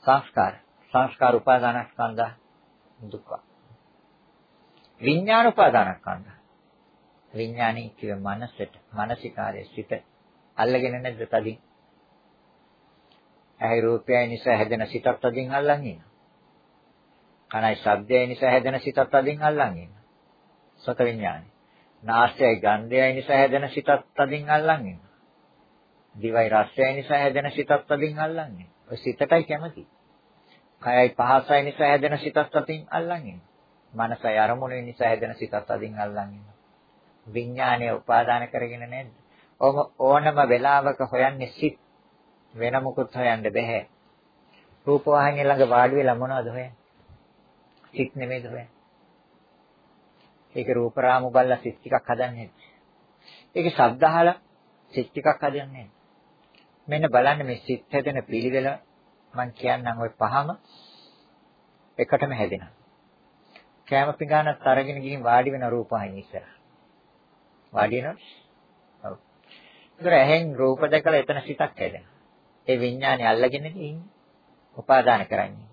සංස්කාර. සංස්කාර උපාදානස්කන්ධ දුක්ඛ. විඥාන උපාදානස්කන්ධ. විඥානී කිය මනසට, මානසිකාරයේ සිට අල්ලගෙන නැද්ද තදින්? ඇහි රූපයයි නිසා හැදෙන සිතත් අදින් අල්ලන් ඉන්නවා. කනයි ශබ්දයයි නිසා හැදෙන සිතත් අදින් අල්ලන් ඉන්නවා. සත විඥානයි. නාසයයි ගන්ධයයි නිසා හැදෙන සිතත් අදින් අල්ලන් ඉන්නවා. දිවයි රසයයි නිසා හැදෙන සිතත් අදින් අල්ලන් ඉන්නවා. ඔය සිතටයි කැමති. කයයි පහසයි නිසා හැදෙන සිතත් අදින් අල්ලන් ඉන්නවා. මනසයි අරමුණු නිසා හැදෙන සිතත් අදින් අල්ලන් ඉන්නවා. විඥානය උපාදාන කරගෙන නැද්ද? ඕනම වෙලාවක හොයන්නේ සිත් වෙන මොකුත් හොයන්න බෑ. රූප වාහිනිය ළඟ වාඩි වෙලා මොනවද හොයන්නේ? සිත් නෙමෙයිද හොයන්නේ. ඒක රූපරාමු බලලා සිත් ටිකක් හදන්නේ. ඒකේ ශබ්ද අහලා සිත් ටිකක් හදන්නේ. මෙන්න බලන්න මේ සිත් හැදෙන පිළිවෙල මම කියන්නම් ওই පහම එකටම හැදෙනවා. කෑම පිඟානක් අරගෙන ගිහින් වාඩි වෙන රූපහින් ඉස්සර. වාඩි වෙනවා. ඔව්. ඒතර ඇහෙන් රූප දැකලා එතන සිතක් හැදෙනවා. ඒ විඥානය අල්ලගෙන ඉන්නේ. උපාදාන කරන්නේ.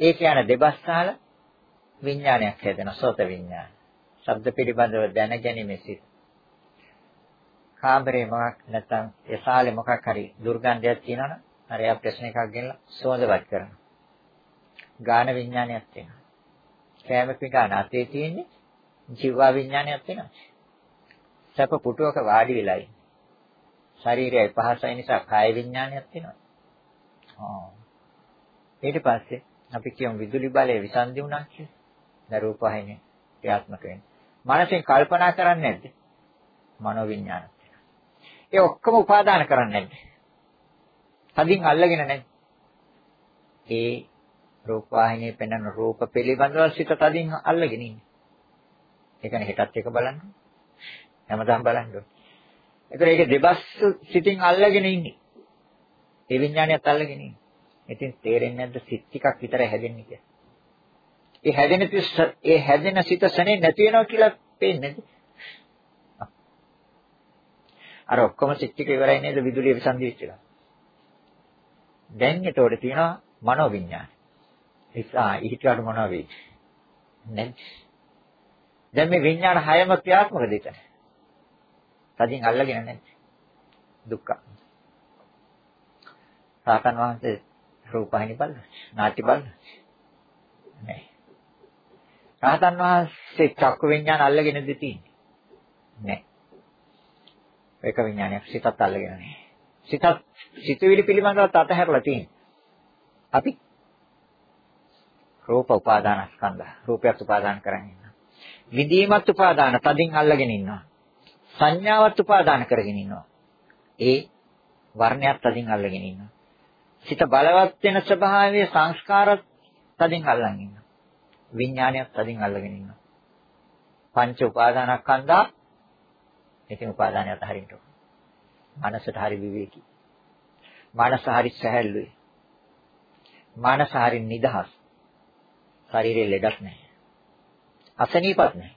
ඒ කියන දෙබස්සාල විඥානයක් හැදෙනවා. සෝත විඥාන. ශබ්ද පිළිබඳව දැනගැනීමේ සිත්. කාමරේ මොකක් නැත්නම් යසාලේ මොකක් හරි දුර්ගන්ධයක් තියෙනවනම් හරි ආ ප්‍රශ්න එකක් ගෙනලා සෝදවත් කරනවා. ගාන විඥානයක් තියෙනවා. කෑම පිඟාන අතේ තියෙන්නේ ජීවා විඥානයක් වෙනවා. සැප පුටුවක වාඩි වෙලා ඉන්නේ. ශරීරයයි පහසයි නිසා කාය විඥානයක් වෙනවා. ආ. ඊට පස්සේ අපි කියමු විදුලි බලය විසන්දි වුණා කියලා. දැන් රූපහිනේ ක්‍රියාත්මක වෙන්නේ. මනසෙන් කල්පනා කරන්නේ නැද්ද? මනෝ විඥාන. ඒ ඔක්කොම උපාදාන කරන්නේ නැද්ද? තදින් අල්ලගෙන නැද්ද? ඒ රූප වාහිනියේ පෙනෙන රූප පිළිබඳව සිත තදින් අල්ලගෙන ඉන්නේ. ඒකනේ හෙටත් එක බලන්න. හැමදාම බලන්න ඕනේ. ඒතර ඒක දෙබස් සිතින් අල්ලගෙන ඉන්නේ. ඒ විඥානියත් අල්ලගෙන ඉන්නේ. ඉතින් තේරෙන්නේ නැද්ද සිත් ටිකක් විතර හැදෙන්නේ කියලා. ඒ හැදෙන ඒ හැදෙන සිත සනේ නැති වෙනවා කියලා පේන්නේ නැද්ද? අර ඔක්කොම සිත් ටික ඉවරයි නේද විදුලිය විසන්දි වෙච්ච එක. දැන් ඒතකොට තියෙනවා මනෝවිඤ්ඤාණය. ඒසා ඊටකට මොනවා වෙයි? නැත්. දැන් මේ විඤ්ඤාණ හයම ක්‍රියාත්මකද එතන? තදින් අල්ලගෙන නැත්. දුක්ඛ. සාතන් වහන්සේ රූපහිනි බල්ල, නාටි බල්ල. නෑ. රහතන් වහන්සේ චක්කු විඤ්ඤාණ අල්ලගෙනද තියෙන්නේ? නෑ. ඒක විඥානයක් සිතත් අල්ලගෙන නැහැ. සිතත් සිතුවිලි පිළිබඳව අතහැරලා තියෙනවා. අපි රූප උපාදානස්කන්ධ රූපයක් උපාදාන කරගෙන ඉන්නවා. විදීමත් උපාදාන තදින් අල්ලගෙන ඉන්නවා. සංඥාවත් උපාදාන කරගෙන ඉන්නවා. ඒ වර්ණයක් තදින් අල්ලගෙන ඉන්නවා. සිත බලවත් වෙන ස්වභාවයේ සංස්කාරත් තදින් අල්ලන් ඉන්නවා. විඥානයක් තදින් අල්ලගෙන ඉන්නවා. පංච උපාදානස්කන්ධා ඉතින් උපාදානය අතහරින්න ඕන. මනසට හරි විවේකී. මනස හරි සැහැල්ලුයි. මනස හරි නිදහස්. ශරීරේ ලෙඩක් නැහැ. අසනීපත් නැහැ.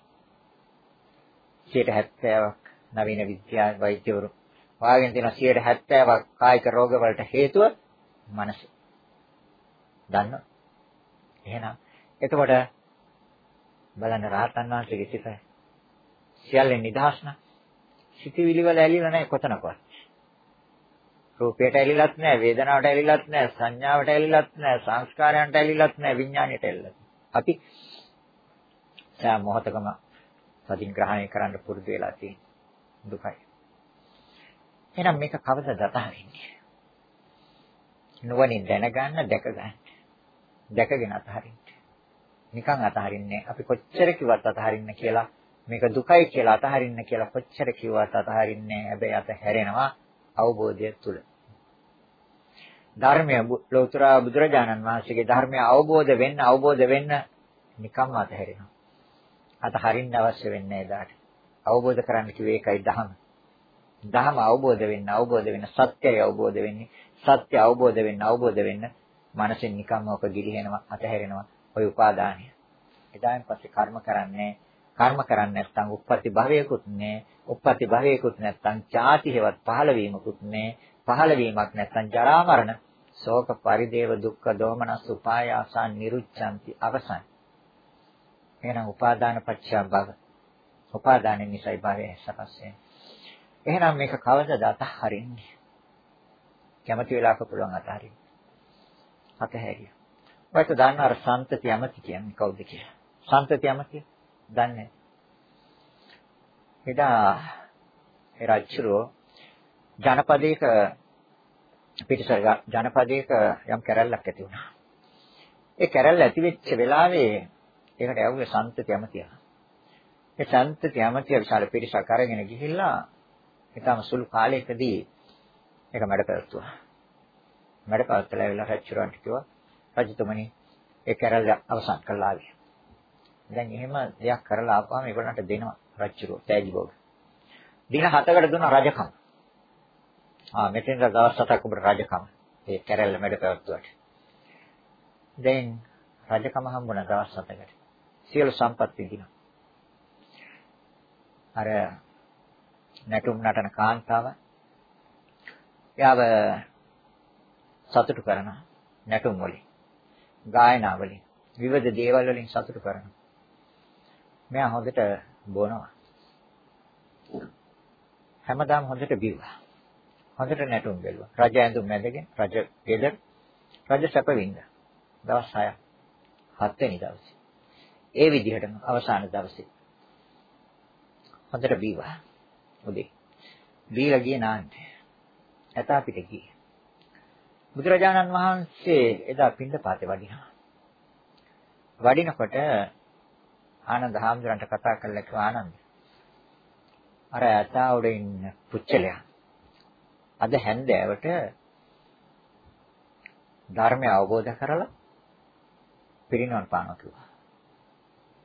70ක් නවීන විද්‍යා වෛද්‍යවරු වාගෙන තියෙන 70ක් කායික රෝග වලට හේතුව මනස. දන්නව? එහෙනම් එතකොට බලන්න රහතන් වහන්සේගේ සිත සියල්ලෙන් නිදහස් නම් සිතිවිලි වල ඇලිලා නැහැ කොතනකවත්. රූපයට ඇලිලත් නැහැ, වේදනාවට ඇලිලත් නැහැ, සංඥාවට ඇලිලත් නැහැ, සංස්කාරයන්ට ඇලිලත් නැහැ, විඥාණයට ඇලිලත්. අපි සෑම මොහොතකම සතින් ග්‍රහණය කරන්න පුරුදු වෙලා තියෙන දුකයි. එහෙනම් මේක කවදද අතහරින්නේ? නුවණින් දැනගන්න, දැක ගන්න. දැකගෙන අතහරින්න. නිකන් අතහරින්නේ අපි කොච්චර කිව්වත් අතහරින්න කියලා මේක දුකයි කියලා අතහරින්න කියලා කොච්චර කිව්වත් අතහරින්නේ හැබැයි අතහැරෙනවා අවබෝධය තුල. ධර්මය ලෝතර බුදුරජාණන් වහන්සේගේ ධර්මය අවබෝධ වෙන්න අවබෝධ වෙන්න නිකම්ම අතහැරෙනවා. අතහරින්න අවශ්‍ය වෙන්නේ එදාට. අවබෝධ කරන්න කිව්වේ ඒකයි ධහම. ධහම අවබෝධ වෙන්න අවබෝධ වෙන්න සත්‍යය අවබෝධ වෙන්නේ සත්‍ය අවබෝධ වෙන්න අවබෝධ වෙන්න මනසෙන් නිකම්ම ඔක ගිලිහෙනවා අතහැරෙනවා ওই උපාදානය. එදායින් පස්සේ කර්ම කරන්නේ කර්ම කරන්නේ නැත්නම් උප්පත්ති භවයකුත් නැහැ. උප්පත්ති භවයකුත් නැත්නම් ජාති හේවත් පහළ වීමකුත් නැහැ. පහළ වීමක් නැත්නම් ජරා මරණ, ශෝක පරිදේව දුක්ඛ දෝමනස් උපායාසා නිරුච්ඡanti අවසන්. එහෙනම් උපාදාන පත්‍ය භව. උපාදානෙ නිසයි භවය සකස් වෙන්නේ. එහෙනම් මේක කවදද අතහරින්නේ? කැමති වෙලාවක පුළුවන් අතහරින්න. අතහැරියා. ඔයක දන්න අර සන්තති යමති කියන්නේ කවුද කියලා? සන්තති යමති දන්නේ එදා ඒ රජුරෝ ජනපදයක පිටිසර ජනපදයක යම් කැරැල්ලක් ඇති වුණා. ඒ කැරැල්ල ඇති වෙච්ච වෙලාවේ ඒකට ඇව්වේ සන්තති ඇමතිය. ඒ සන්තති ඇමතිය විශාල පිරිසක් අරගෙන ගිහිල්ලා ඊටම සුළු කාලයකදී ඒක මැඩ පැවතුවා. මැඩ පැවතලා වෙලා රජුරන්ට කිව්වා රජතුමනි ඒ කැරැල්ල අවසන් කළා ආවේ. දැන් එහෙම දෙයක් කරලා ආපුවාම ඒගොල්ලන්ට දෙනවා රජුරෝ තෑගි භෝග. දින 7කට දුන්න රජකම. ආ මෙතෙන් දවස් 7ක් ඔබට රජකම. ඒ කැරැල්ල මැඩ පැවැත්වුවට. දැන් රජකම හම්බුණා දවස් 7කට. සියලු සම්පත් විඳිනවා. අර නැටුම් නටන කාන්තාව එයාව සතුටු කරනවා නැටුම් වලින් ගායනා වලින් විවිධ දේවල් වලින් සතුටු කරනවා මෙයා හොඳට බොනවා හැමදාම හොඳට බිව්වා හොඳට නැටුම් බැලුවා. රජ ඇඳුම් මැදගෙන රජ ගෙදර රජ සැප වින්ද. දවස් 6ක් හත් වෙනි දවසේ. ඒ විදිහටම අවසාන දවසේ. හොඳට බීවා. උදේ. බීලා ගියේ නාන්නේ ඇතා පිට ගියේ. බුදුරජාණන් වහන්සේ එදා පින්ඩපාතේ වඩිනවා. වඩිනකොට ආනන්ද හාමුදුරන්ට කතා කරලා කිව්වා ආනන්ද අර ඇතා උඩ ඉන්න පුච්චලයා අද හැන්දෑවට ධර්මය අවබෝධ කරලා පිරිනවන් පානවා කිව්වා.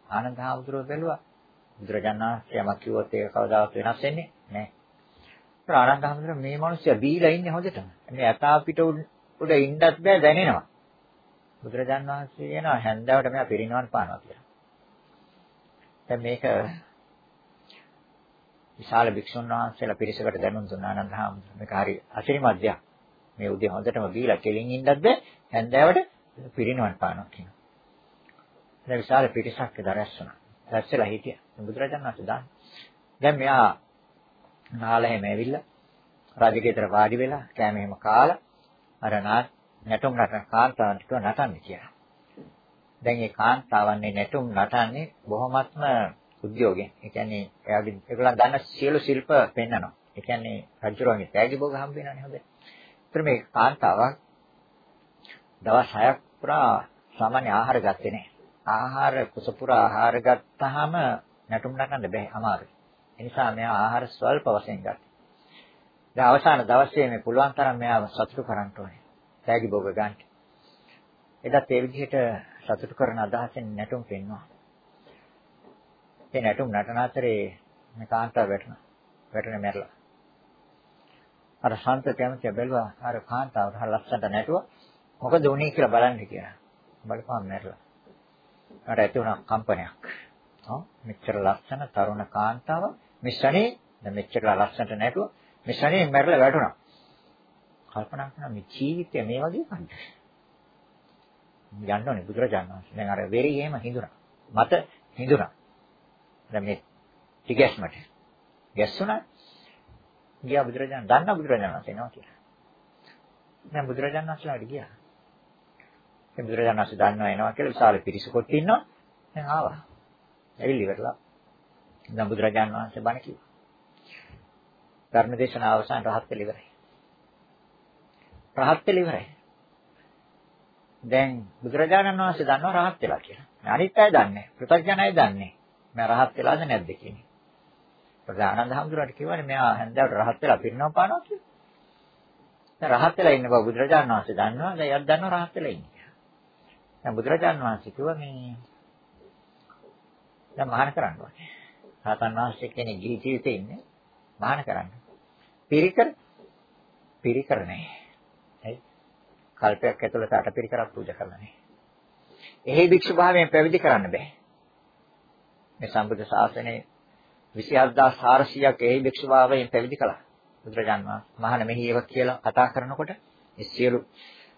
ආනන්ද හාමුදුරුවෝ බැලුවා බුදුරජාණන් වහන්සේ යමක් කිව්වොත් ඒක කවදාවත් වෙනස් වෙන්නේ නැහැ. ආනන්ද හැමදෙර මේ මිනිස්සයා බීලා ඉන්නේ හොඳටම. මේ යථා පිට උඩ ඉන්නත් බෑ දැනෙනවා. බුදුරජාන් වහන්සේ කියනවා හැන්දාවට මෙයා පිරිනවන් පානවා කියලා. දැන් මේක විශාල භික්ෂුන් වහන්සේලා පිරිසකට දැනුම් දුන්නා ආනන්ද හැමදෙර. මේක හරි අසිරිමත් දෙයක්. මේ උදේ හොඳටම බීලා කෙලින් ඉන්නත් බෑ හැන්දාවට පිරිනවන් පානවා කියනවා. දැන් විශාල පිරිසක් දරස් වුණා. දැස්සලා හිටියා. බුදුරජාණන් වහන්සේ දාන්න. දැන් මෙයා නාලා එහෙම ඇවිල්ලා රජගෙදර වාඩි වෙලා කෑම එහෙම කාලා අර නැටුම් නටන කාන්තාවන් ටික නටන්නේ කියලා. දැන් මේ කාන්තාවන්නේ නැටුම් නටන්නේ බොහොමත්ම උද්‍යෝගයෙන්. ඒ කියන්නේ එයාගේ ඒගොල්ලන් දන්න සියලු ශිල්ප පෙන්නනවා. ඒ කියන්නේ රජුරන්ගේ තෑගි භෝග හම්බ වෙනවනේ හොඳයි. ඒතර මේ කාන්තාවක් දවස් 6ක් පුරා සාමාන්‍ය ආහාර ගත්තේ නැහැ. ආහාර කුසපුරා ආහාර ගත්තාම නැටුම් නටන්න බැහැ අමාරුයි. ඒ නිසා මෙයා ආහාර ස්වල්ප වශයෙන් ගත්තා. දැන් අවසාන දවසේ මේ පුළුවන් තරම් මෙයාව සතුටු කරන්න ඕනේ. තෑගි භෝග ගන්න. එදත් ඒ විදිහට සතුටු කරන අදහසෙන් නැටුම් පෙන්වනවා. ඒ නැටුම් නටන අතරේ මේ කාන්තාව වැටුණා. වැටුනේ මැරලා. අර ශාන්ත කැමති බැලුවා අර කාන්තාව හර ලස්සනට නැටුවා. මොකද උනේ කියලා බලන්න කියලා. බලපුවාම මැරලා. අර ඇති වුණා කම්පනයක්. ඔව් මෙච්චර ලස්සන තරුණ කාන්තාවක් මේ ශනේ දැන් මෙච්චර ලස්සනට නැටුවා මේ ශනේ මැරලා වැටුණා. කල්පනා කරනවා මේ ජීවිතය මේ වගේ කන්ද. යන්න ඕනේ බුදුරජාණන් වහන්සේ. දැන් අර වෙරි එහෙම හිඳුණා. මත හිඳුණා. දැන් මේ ටිගැස්මට. ගැස්සුණා. ගියා බුදුරජාණන් දන්න බුදුරජාණන් වහන්සේ එනවා කියලා. දැන් බුදුරජාණන් වහන්සේලාට ගියා. දැන් බුදුරජාණන් වහන්සේ දන්නවා එනවා කියලා විශාල පිරිසකොත් ඉන්නවා. දැන් ආවා. ඇවිල්ලි ඉවරලා දැන් බුදුරජාන් වහන්සේ බණ කිව්වා. ධර්මදේශන අවසන් රහත් වෙලා ඉවරයි. රහත් වෙලා ඉවරයි. දැන් බුදුරජාණන් වහන්සේ දන්නවා රහත් වෙලා කියලා. අනිත් අය දන්නේ. පෘථග්ජනයි දන්නේ. මම රහත් වෙලාද නැද්ද කියන්නේ. ප්‍රධානන්ද හඳුරට කියවනේ මෙයා හැන්දාවට රහත් වෙලා පිරිනව පානවා කියලා. දැන් රහත් වෙලා ඉන්න බව බුදුරජාණන් වහන්සේ දන්නවා. දැන් එයාත් දන්නවා රහත් වෙලා ඉන්නේ. දැන් බුදුරජාණන් වහන්සේ කිව්වා මේ දැන් මහාන කරන්න ඕනේ. රහතන් වහන්සේ කෙනෙක් ජී ජීවිතේ ඉන්නේ මහාන කරන්න. පිරිකර පිරිකර නැහැ. හරි. කල්පයක් ඇතුළත අට පිරිකරක් පූජා කරලා නැහැ. එහි භික්ෂු භාවයෙන් පැවිදි කරන්න බෑ. මේ සම්බුද්ධ ශාසනයේ 27400ක් එහි භික්ෂු භාවයෙන් පැවිදි කළා. බුදුරජාන් වහන්සේ මහාන මෙහිව කියලා කතා කරනකොට ඒ සියලු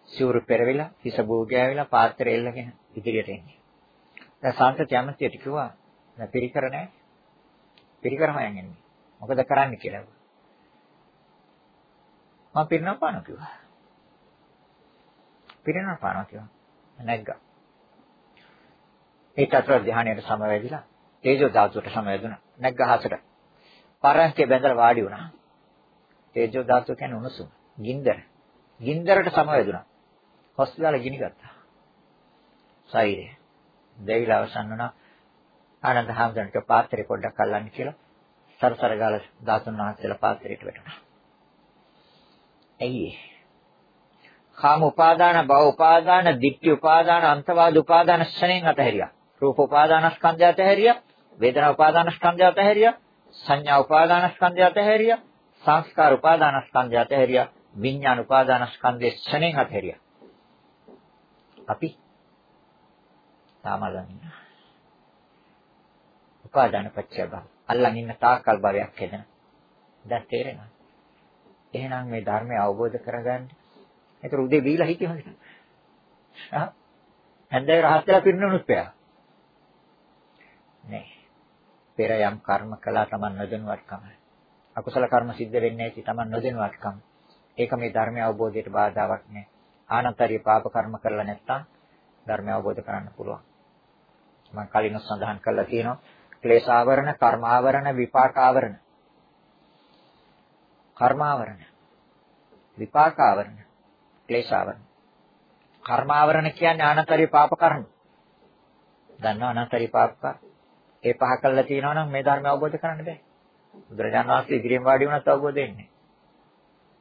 සිවුරු පෙරවිලා හිස භෝගෑවිලා පාත්‍රය එල්ලගෙන ඉදිරියට එන්නේ. දැන් සාන්ත යමතියට කිව්වා දැන් පිරිකර නැහැ. පිරිකර හොයන් එන්නේ. මොකද කරන්න කියලා. මම පිරිනව පානවා කිව්වා. පිරිනව පානවා කිව්වා. නැග්ගා. ඒ චතුරාර්ය ධානයට සමවැදිලා තේජෝ ධාතුවට සමවැදුණා. නැග්ගා හසට. පරංකේ බැඳලා වාඩි වුණා. තේජෝ ධාතුව කියන්නේ උණුසුම. ගින්දර. ගින්දරට සමවැදුණා. හොස්පිටාලෙ ගිනි ගත්තා. සෛරය. දෙවිලා අවසන් වුණා. ආනන්ද හාමුදුරන්ට පාත්‍රය පොඩ්ඩක් අල්ලන්න කියලා සරසර ගාල ධාතුන් වහන්සේලා පාත්‍රයට වැටුණා. ඇයි කාම උපාදාන භව උපාදාන ditthi උපාදාන අන්තවාද උපාදාන ශ්‍රණයෙන් අතහැරියා. රූප උපාදානස්කන්ධයත් ඇහැරියා. වේදනා උපාදානස්කන්ධයත් ඇහැරියා. සංඥා උපාදානස්කන්ධයත් ඇහැරියා. සංස්කාර උපාදානස්කන්ධයත් ඇහැරියා. විඥාන උපාදානස්කන්ධයේ ක්ෂණයෙන් අතහැරියා. අපි තාමලන්න. උපාදාන පත්‍ය භව. අල්ලන් ඉන්න තාකල් භවයක් හදන. දැන් තේරෙනවා. එහෙනම් මේ ධර්මය අවබෝධ කරගන්න. ඒතර උදේ බීලා හිටියොත්. ආ හන්දේ රහස්‍යලා පිරිනුනුත් පෙයා. නෑ. පෙර යම් කර්ම කළා Taman නොදැනුවත්කම. අකුසල කර්ම සිද්ධ වෙන්නේ නැති Taman නොදැනුවත්කම. ඒක මේ ධර්මය අවබෝධයට බාධාවක් නෑ. ආනතරිය පාප කර්ම කරලා නැත්තම් ධර්මය අවබෝධ කරන්න පුළුවන්. මම කලින් සඳහන් කළා තියෙනවා ක්ලේශාවරණ, කර්මාවරණ, විපාකාවරණ. කර්මාවරණ, විපාකාවරණ, ක්ලේශාවරණ. කර්මාවරණ කියන්නේ අනතරී පාප කර්ම. දන්නවා අනතරී පාප ඒ පහ කළා තියෙනවා නම් මේ ධර්මය අවබෝධ කරන්න බෑ. බුදුරජාණන් වහන්සේ ඉදිරියෙන් වාඩි වුණත් අවබෝධ වෙන්නේ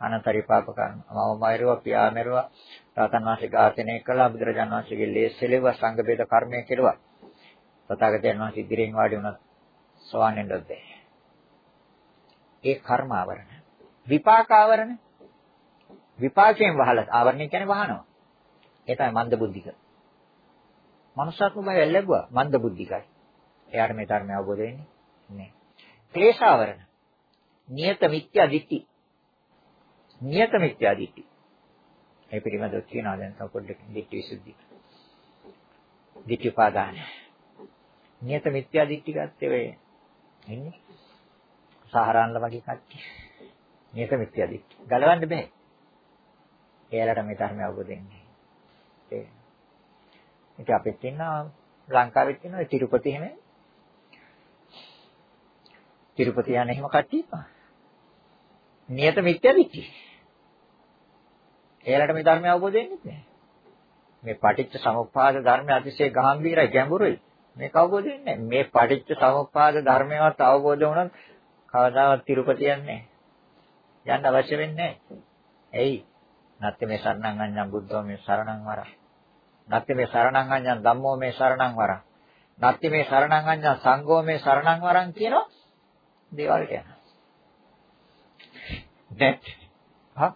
අනතරී පාප කර්ම. මම මයරුවා පියා මෙරුවා රාතන් වහන්සේ ඝාතනය කළා බුදුරජාණන් වහන්සේගේ ලේස් සෙලෙව්වා සංඝ බේද කර්මය කෙරුවා. තථාගතයන් වහන්සේ ඉදිරියෙන් වාඩි වුණත් සෝවන් වෙන්නත් බෑ. ඒ කර්ම ආවරණ. විපාක ආවරණ. විපාකයෙන් වහලා ආවරණය කියන්නේ වහනවා. ඒ තමයි මන්ද බුද්ධික. මනුෂ්‍යාත්ම භාවය ලැබුවා මන්ද බුද්ධිකයි. එයාට මේ ධර්මය අවබෝධ වෙන්නේ නැහැ. ක්ලේශාවරණ. නියත මිත්‍යා දිට්ඨි. නියත මිත්‍යා දිට්ඨි. මේ පිළිබඳව කියනවා දැන් තව පොඩ්ඩක් දිට්ඨි විසුද්ධි. දිට්ඨි උපාදාන. නියත මිත්‍යා දිට්ඨි ගත්තේ වෙයි. ඉන්නේ. සහරාන්ල වගේ කට්ටිය. නියත මිත්‍යා දිට්ඨි. ගලවන්න බෑ. එයාලට මේ ධර්මය අවබෝධ වෙන්නේ. ඒ. ඉතින් අපිත් ඉන්නවා ලංකාවෙත් ඉන්නවා තිරුපති එහෙම. තිරුපති යන එහෙම කට්ටිය ඉන්නවා. නියත මිත්‍යා දිට්ඨි. එයාලට මේ ධර්මය අවබෝධ වෙන්නේ නැහැ. මේ පටිච්ච සමුප්පාද ධර්මය අතිශය ගැඹුරයි ගැඹුරුයි. මේක අවබෝධ වෙන්නේ නැහැ. මේ පටිච්ච සමුප්පාද ධර්මයවත් අවබෝධ වුණොත් කවදාවත් තිරුපති යන්නේ යන්න අවශ්‍ය වෙන්නේ නැහැ. එයි. නැත්te මේ සරණං අඤ්ඤං බුද්ධෝ මේ සරණං වරං. නැත්te මේ සරණං අඤ්ඤං ධම්මෝ මේ සරණං වරං. නැත්te මේ සරණං අඤ්ඤං සංඝෝ මේ සරණං වරං කියනවා. දේවල් කියනවා. that හා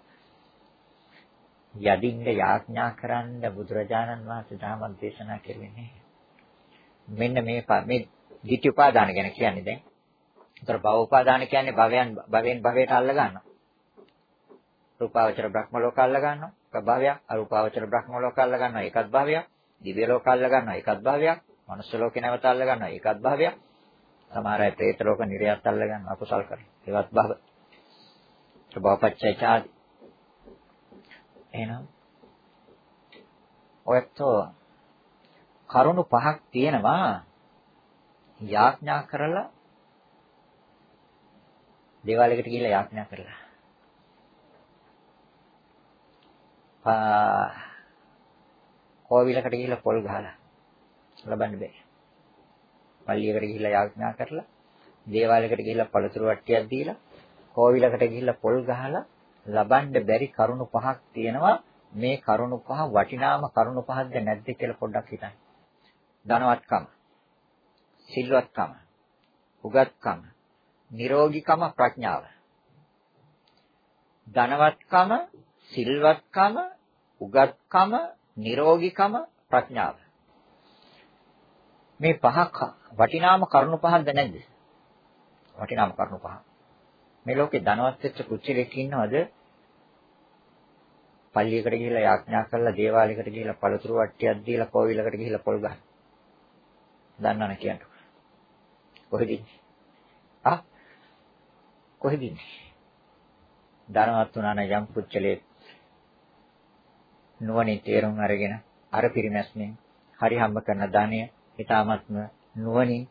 යදින්ද යාඥා කරන්න බුදුරජාණන් වහන්සේ ධර්ම දේශනා කෙරෙන්නේ. මෙන්න මේ මේ ditthi උපාදාන ගැන කියන්නේ දැන්. ඒතර භව උපාදාන කියන්නේ භවයන් භවෙන් භවයට අල්ල ගන්නවා. රූපාවචර බ්‍රහ්ම ලෝක අල්ල ගන්නවා. ප්‍රභවයක්. අරූපාවචර බ්‍රහ්ම ලෝක අල්ල ගන්නවා. ඒකත් භවයක්. දිව්‍ය ලෝක අල්ල ගන්නවා. ඒකත් භවයක්. මනුෂ්‍ය ලෝකේ නැවත අල්ල ගන්නවා. ඒකත් භවයක්. සමහර අය പ്രേත ලෝක නිරයත් අල්ල ගන්නවා. අකුසල් කරන. ඒවත් භව. ප්‍රභවපච්චය චාදි. එහෙනම් ඔයත් කරුණු පහක් තියෙනවා යාඥා කරලා දේවාලයකට ගිහිල්ලා යාඥා කරලා ආ කෝවිලකට ගිහිල්ලා පොල් ගහලා ලබන්න බෑ. පල්ලියකට ගිහිල්ලා යාඥා කරලා දේවාලයකට ගිහිල්ලා පළතුරු වට්ටියක් දීලා කෝවිලකට ගිහිල්ලා පොල් ගහලා ලබන්න බැරි කරුණු පහක් තියෙනවා මේ කරුණු පහ වටිනාම කරුණු පහක්ද නැද්ද කියලා පොඩ්ඩක් හිතන්න. ධනවත්කම, සිල්වත්කම, උගත්කම, නිරෝගීකම ප්‍රඥාව. ධනවත්කම, සිල්වත්කම, උගත්කම, නිරෝගීකම ප්‍රඥාව. මේ පහක් වටිනාම කරුණු පහක්ද නැද්ද? වටිනාම කරුණු පහ. මේ ලෝකේ ධනවත් වෙච්ච කුච්චලෙක් ඉන්නවද? පල්ලියකට ගිහිල්ලා යාඥා කරලා දේවාලයකට ගිහිල්ලා පළතුරු වට්ටියක් දීලා කෝවිලකට ගිහිල්ලා පොල් ගන්න. දන්නවනේ කියන්න. කොහෙද ඉන්නේ? ආ කොහෙද ඉන්නේ? ධනවත් වුණා නම් යම් පුච්චලේ නුවණින් තේරුම් අරගෙන අර පිරිමැස්මෙන් හරි හම්බ කරන ධනය ඊටාත්ම නුවණින්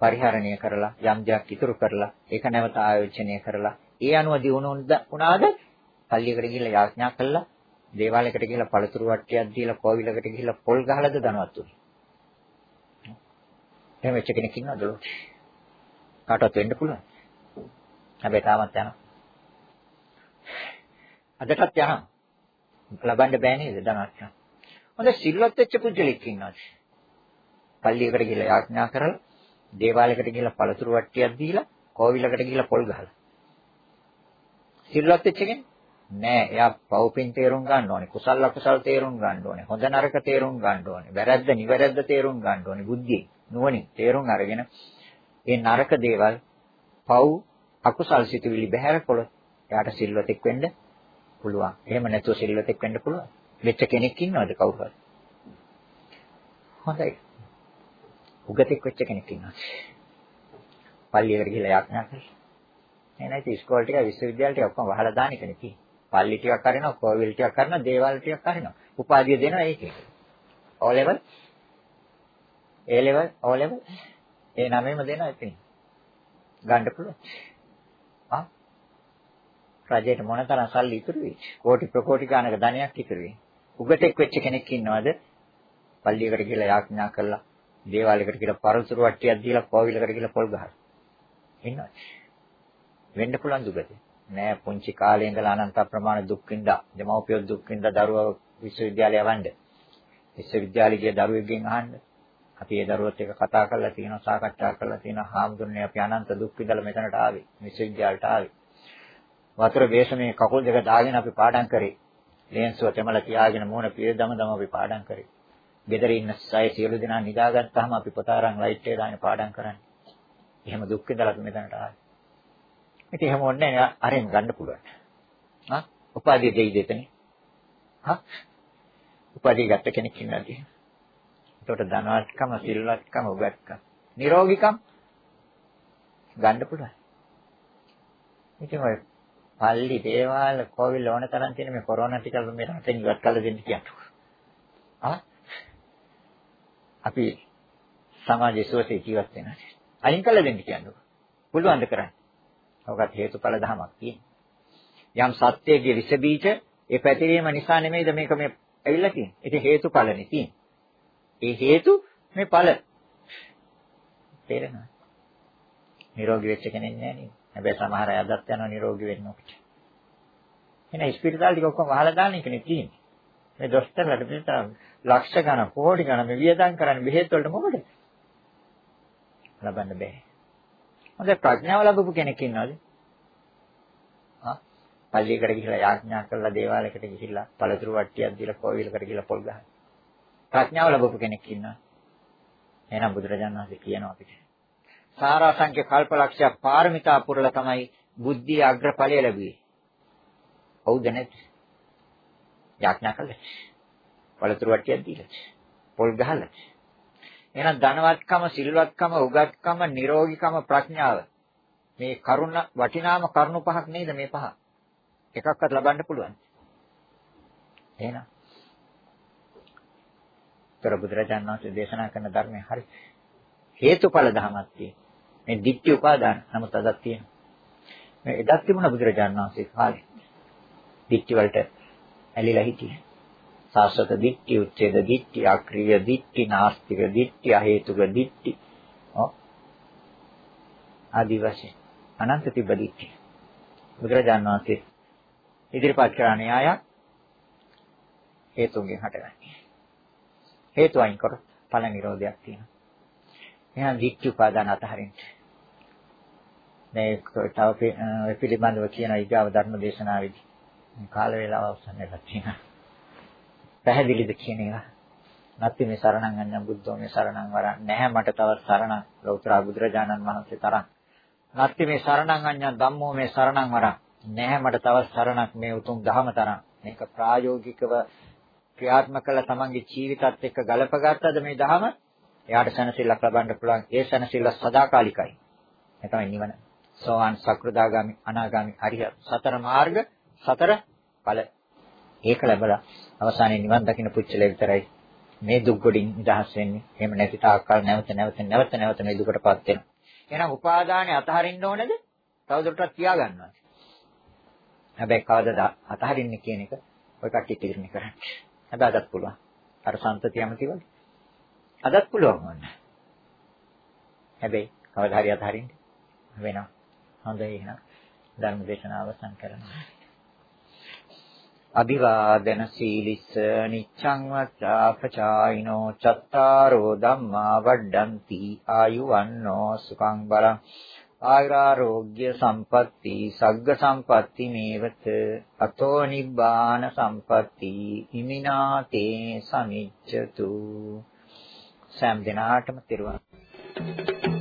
පරිහරණය කරලා යම් දෙයක් ඉතුරු කරලා ඒක නැවත ආයෝජනය කරලා ඒ අනුව දිනුනොත් උනාද පල්ලියකට ගිහිල්ලා යාඥා කළා දේවාලයකට ගිහිල්ලා පළතුරු වට්ටියක් දීලා කෝවිලකට ගිහිල්ලා පොල් ගහලාද ධනවත් උනේ එහෙම වෙච්ච කෙනෙක් ඉන්නවද ලෝකේ? කාටවත් වෙන්න පුළුවන්. හැබැයි තාමත් යනවා. අදටත් යනවා. ලබන්න බෑ නේද ධනවත්. හොඳ සිල්වත් වෙච්ච පුජ්‍යලෙක් ඉන්නවද? පල්ලියකට ගිහලා යාඥා කරලා, දේවාලයකට ගිහලා පළතුරු වට්ටියක් දීලා, කෝවිලකට ගිහලා පොල් ගහලා. සිල්වත් වෙච්ච කෙනෙක් නෑ. එයා පව්පින් තේරුම් ගන්න ඕනේ. කුසල අකුසල තේරුම් ගන්න ඕනේ. හොඳ නරක තේරුම් ගන්න ඕනේ. වැරද්ද නිවැරද්ද තේරුම් ගන්න ඕනේ. බුද්ධියෙන් නුවණින් තේරුම් අරගෙන ඒ නරක දේවල් පව් අකුසල් සිතුවිලි බැහැර කළොත් එයාට සිල්වතෙක් වෙන්න පුළුවන්. එහෙම නැතුව සිල්වතෙක් වෙන්න පුළුවන්. මෙච්ච කෙනෙක් ඉන්නවද කවුරුහරි? හොඳයි. උගතෙක් වෙච්ච කෙනෙක් ඉන්නවා. පල්ලියකට ගිහලා යාඥා කරලා. එහෙනම් ඉතින් ඉස්කෝල ටික විශ්වවිද්‍යාල ටික ඔක්කොම වහලා දාන එකනේ තියෙන්නේ. පල්ලි ටිකක් අරිනවා, කෝවිල් ටිකක් අරිනවා, දේවාල ටිකක් අරිනවා. උපාධිය දෙනවා ඒකේ. O level A level O level ඒ නමෙම දෙනවා ඉතින්. ගන්න පුළුවන්. ආ රජයට මොනතරම් සල්ලි ඉතුරු වෙයි? කෝටි ප්‍රකෝටි ගානක ධනයක් ඉතුරු වෙයි. උගතෙක් වෙච්ච කෙනෙක් ඉන්නවද? පල්ලියකට ගිහලා යාඥා කළා, දේවාලයකට ගිහලා පරසුරු වට්ටියක් දීලා, කෝවිලකට ගිහලා පොල් ගහලා. ඉන්නවද? වෙන්න පුළුවන් දුකද? නෑ පුංචි කාලේ ඉඳලා අනන්ත ප්‍රමාණ දුක් විඳා, දෙමව්පියෝ දුක් විඳා දරුවව විශ්වවිද්‍යාලය යවන්න. විශ්වවිද්‍යාලේ ගිය දරුවෙක්ගෙන් අහන්න. අපි ඒ දරුවත් එක්ක කතා කරලා තියෙනවා, සාකච්ඡා කරලා තියෙනවා. හාමුදුරනේ අපි අනන්ත දුක් විඳලා මෙතනට ආවේ, විශ්වවිද්‍යාලයට ආවේ. වතුර බේසමේ කකුල් දෙක දාගෙන අපි පාඩම් කරේ. ලේන්සුව තෙමල තියාගෙන මූණ පිය දම දම අපි පාඩම් කරේ. ගෙදර ඉන්න අය සියලු දෙනා නිදාගත්තාම අපි පොත අරන් ලයිට් එක දාගෙන පාඩම් කරන්නේ. එහෙම දුක් විඳලා අපි මෙතනට ආවේ. ඉතින් එහෙම ඕනේ නැහැ අරෙන් ගන්න පුළුවන්. හා? උපාධිය දෙයි දෙතනේ. හා? උපාධිය ගත්ත කෙනෙක් ඉන්නවාද? එතකොට ධනවත්කම, සිල්වත්කම, උගත්කම, නිරෝගීකම ගන්න පුළුවන්. ඉතින් ඔය පල්ලි, දේවාල, කෝවිල් ඕන තරම් තියෙන මේ කොරෝනා ටික මේ රටෙන් ඉවත් කළ දෙන්න කියන්නකෝ. ආ? අපි සමාජයේ සුවසේ ජීවත් වෙනවා. අයින් කළ දෙන්න කියන්නකෝ. පුළුවන් ද කරන්නේ? ඔකට හේතුඵල ධමයක් තියෙනවා. යම් සත්‍යයේ විස බීජ ඒ පැතිරීම නිසා නෙමෙයිද මේක මේ ඇවිල්ලා තියෙන්නේ. ඒක හේතුඵලනේ තියෙන්නේ. ඒ හේතු මේ ඵල. තේරෙනවද? නිරෝගී වෙච්ච කෙනෙක් නෑ නේද? හැබැයි සමහර අය අදත් යනවා නිරෝගී වෙන්න ඔකට. එහෙනම් ස්පිරිතාල ටික ඔක්කොම වහලා දාන එකනේ තියෙන්නේ. මේ දොස්තරලට පිට ලක්ෂ ගණන් කෝටි ගණන් මේ වියදම් කරන්නේ බෙහෙත් වලට මොකද? ලබන්න බෑ. හොඳ ප්‍රඥාව ලැබපු කෙනෙක් ඉන්නවද? ආ පල්ලියකට ගිහිල්ලා යාඥා කරලා දේවාලයකට ගිහිල්ලා පළතුරු වට්ටියක් දීලා කෝවිලකට ගිහිල්ලා පොල් ගහන. ප්‍රඥාව ලැබපු කෙනෙක් ඉන්නවා. එහෙනම් බුදුරජාණන් වහන්සේ කියනවා අපිට. සාරාංශක කල්පලක්ෂය පාරමිතා පුරලා තමයි බුද්ධිය අග්‍රඵලය ලැබුවේ. හවුද නැත්? යාඥා කළා. පළතුරු වට්ටියක් දීලා. පොල් ගහලා. එහෙනම් ධනවත්කම, සිල්වත්කම, උගත්කම, නිරෝගීකම, ප්‍රඥාව. මේ කරුණ වටිනාම කරුණු පහක් නේද මේ පහ? එකක්වත් ලබන්න පුළුවන්. එහෙනම් තර බුදුරජාණන් වහන්සේ දේශනා කරන ධර්මයේ හරි හේතුඵල ධමයක් තියෙනවා. මේ ditthi උපාදාන නමුත් අදක් තියෙනවා. මේ එදත් තිබුණා බුදුරජාණන් වහන්සේ කාලේ. ditthi වලට ඇලිලා හිටියේ. සාස්වත දිට්ඨි, උච්ඡේද දිට්ඨි, අක්‍රීය දිට්ඨි, නාස්තික දිට්ඨි, අහේතුක දිට්ඨි. ඔව්. ආදි වශයෙන් අනන්ත තිබ්බ දිට්ඨි. බුදුරජාණන් වහන්සේ ඉදිරිපත් කරන න්‍යාය හේතුන්ගෙන් හටගන්නේ. හේතු අයින් කර ඵල නිරෝධයක් තියෙනවා. එහෙනම් දිට්ඨි උපාදාන අතහරින්න. මේ තව පිළිබඳව කියන ඊගාව ධර්ම දේශනාවේදී කාල වේලාව අවසන් වෙලා තියෙනවා. පැහැදිලිද කියන එක. නැත්නම් මේ සරණං අඤ්ඤං බුද්ධෝ මේ සරණං වරන් නැහැ මට තවත් සරණ ලෞතර බුදුරජාණන් වහන්සේ තරම්. නැත්නම් මේ සරණං අඤ්ඤං ධම්මෝ මේ සරණං වරන් නැහැ මට තවත් සරණක් මේ උතුම් ධහම තරම්. මේක ප්‍රායෝගිකව ක්‍රියාත්මක කළ තමන්ගේ ජීවිතත් එක්ක ගලපගත්තද මේ ධහම? එයාට සනසිල්ලක් ලබන්න පුළුවන්. ඒ සනසිල්ල සදාකාලිකයි. ඒ තමයි නිවන. සෝවාන් සක්‍රදාගාමි අනාගාමි අරිය සතර මාර්ග සතර ඵල ඒක ලැබලා අවසානයේ නිවන් දකින්න පුච්චලේ විතරයි මේ දුක් ගොඩින් නිදහස් වෙන්නේ. එහෙම නැති තාක්කල් නැවත නැවත නැවත නැවත මේ දුකටපත් වෙනවා. එහෙනම් උපාදානෙ අතහරින්න ඕනේද? තවදුරටත් තියාගන්නවා. හැබැයි කවදද අතහරින්නේ කියන එක ඔය කට්ටිය තීරණය කරන්නේ. හැබැයි අදත් පුළුවන්. අර සම්තතිය යමති වගේ. අදත් පුළුවන් වන්න. හැබැයි කවදා හරි අතහරින්න වෙනවා. හොඳයි එහෙනම් ධර්ම දේශනාව අවසන් කරනවා. අභිවාදන සීලිස්ස නිච්ඡං වත්‍රාපචායිනෝ චත්තාරෝ ධම්මා වඩ්ඩಂತಿ ආයුවන්නෝ සුඛං බලං ආයුරාෝග්‍ය සම්පatti සග්ග සම්පatti මේවත අතෝ නිබ්බාන සම්පatti හිමිනාතේ සමිච්ඡතු සෑම දිනාටම තිරුවන් Thank you.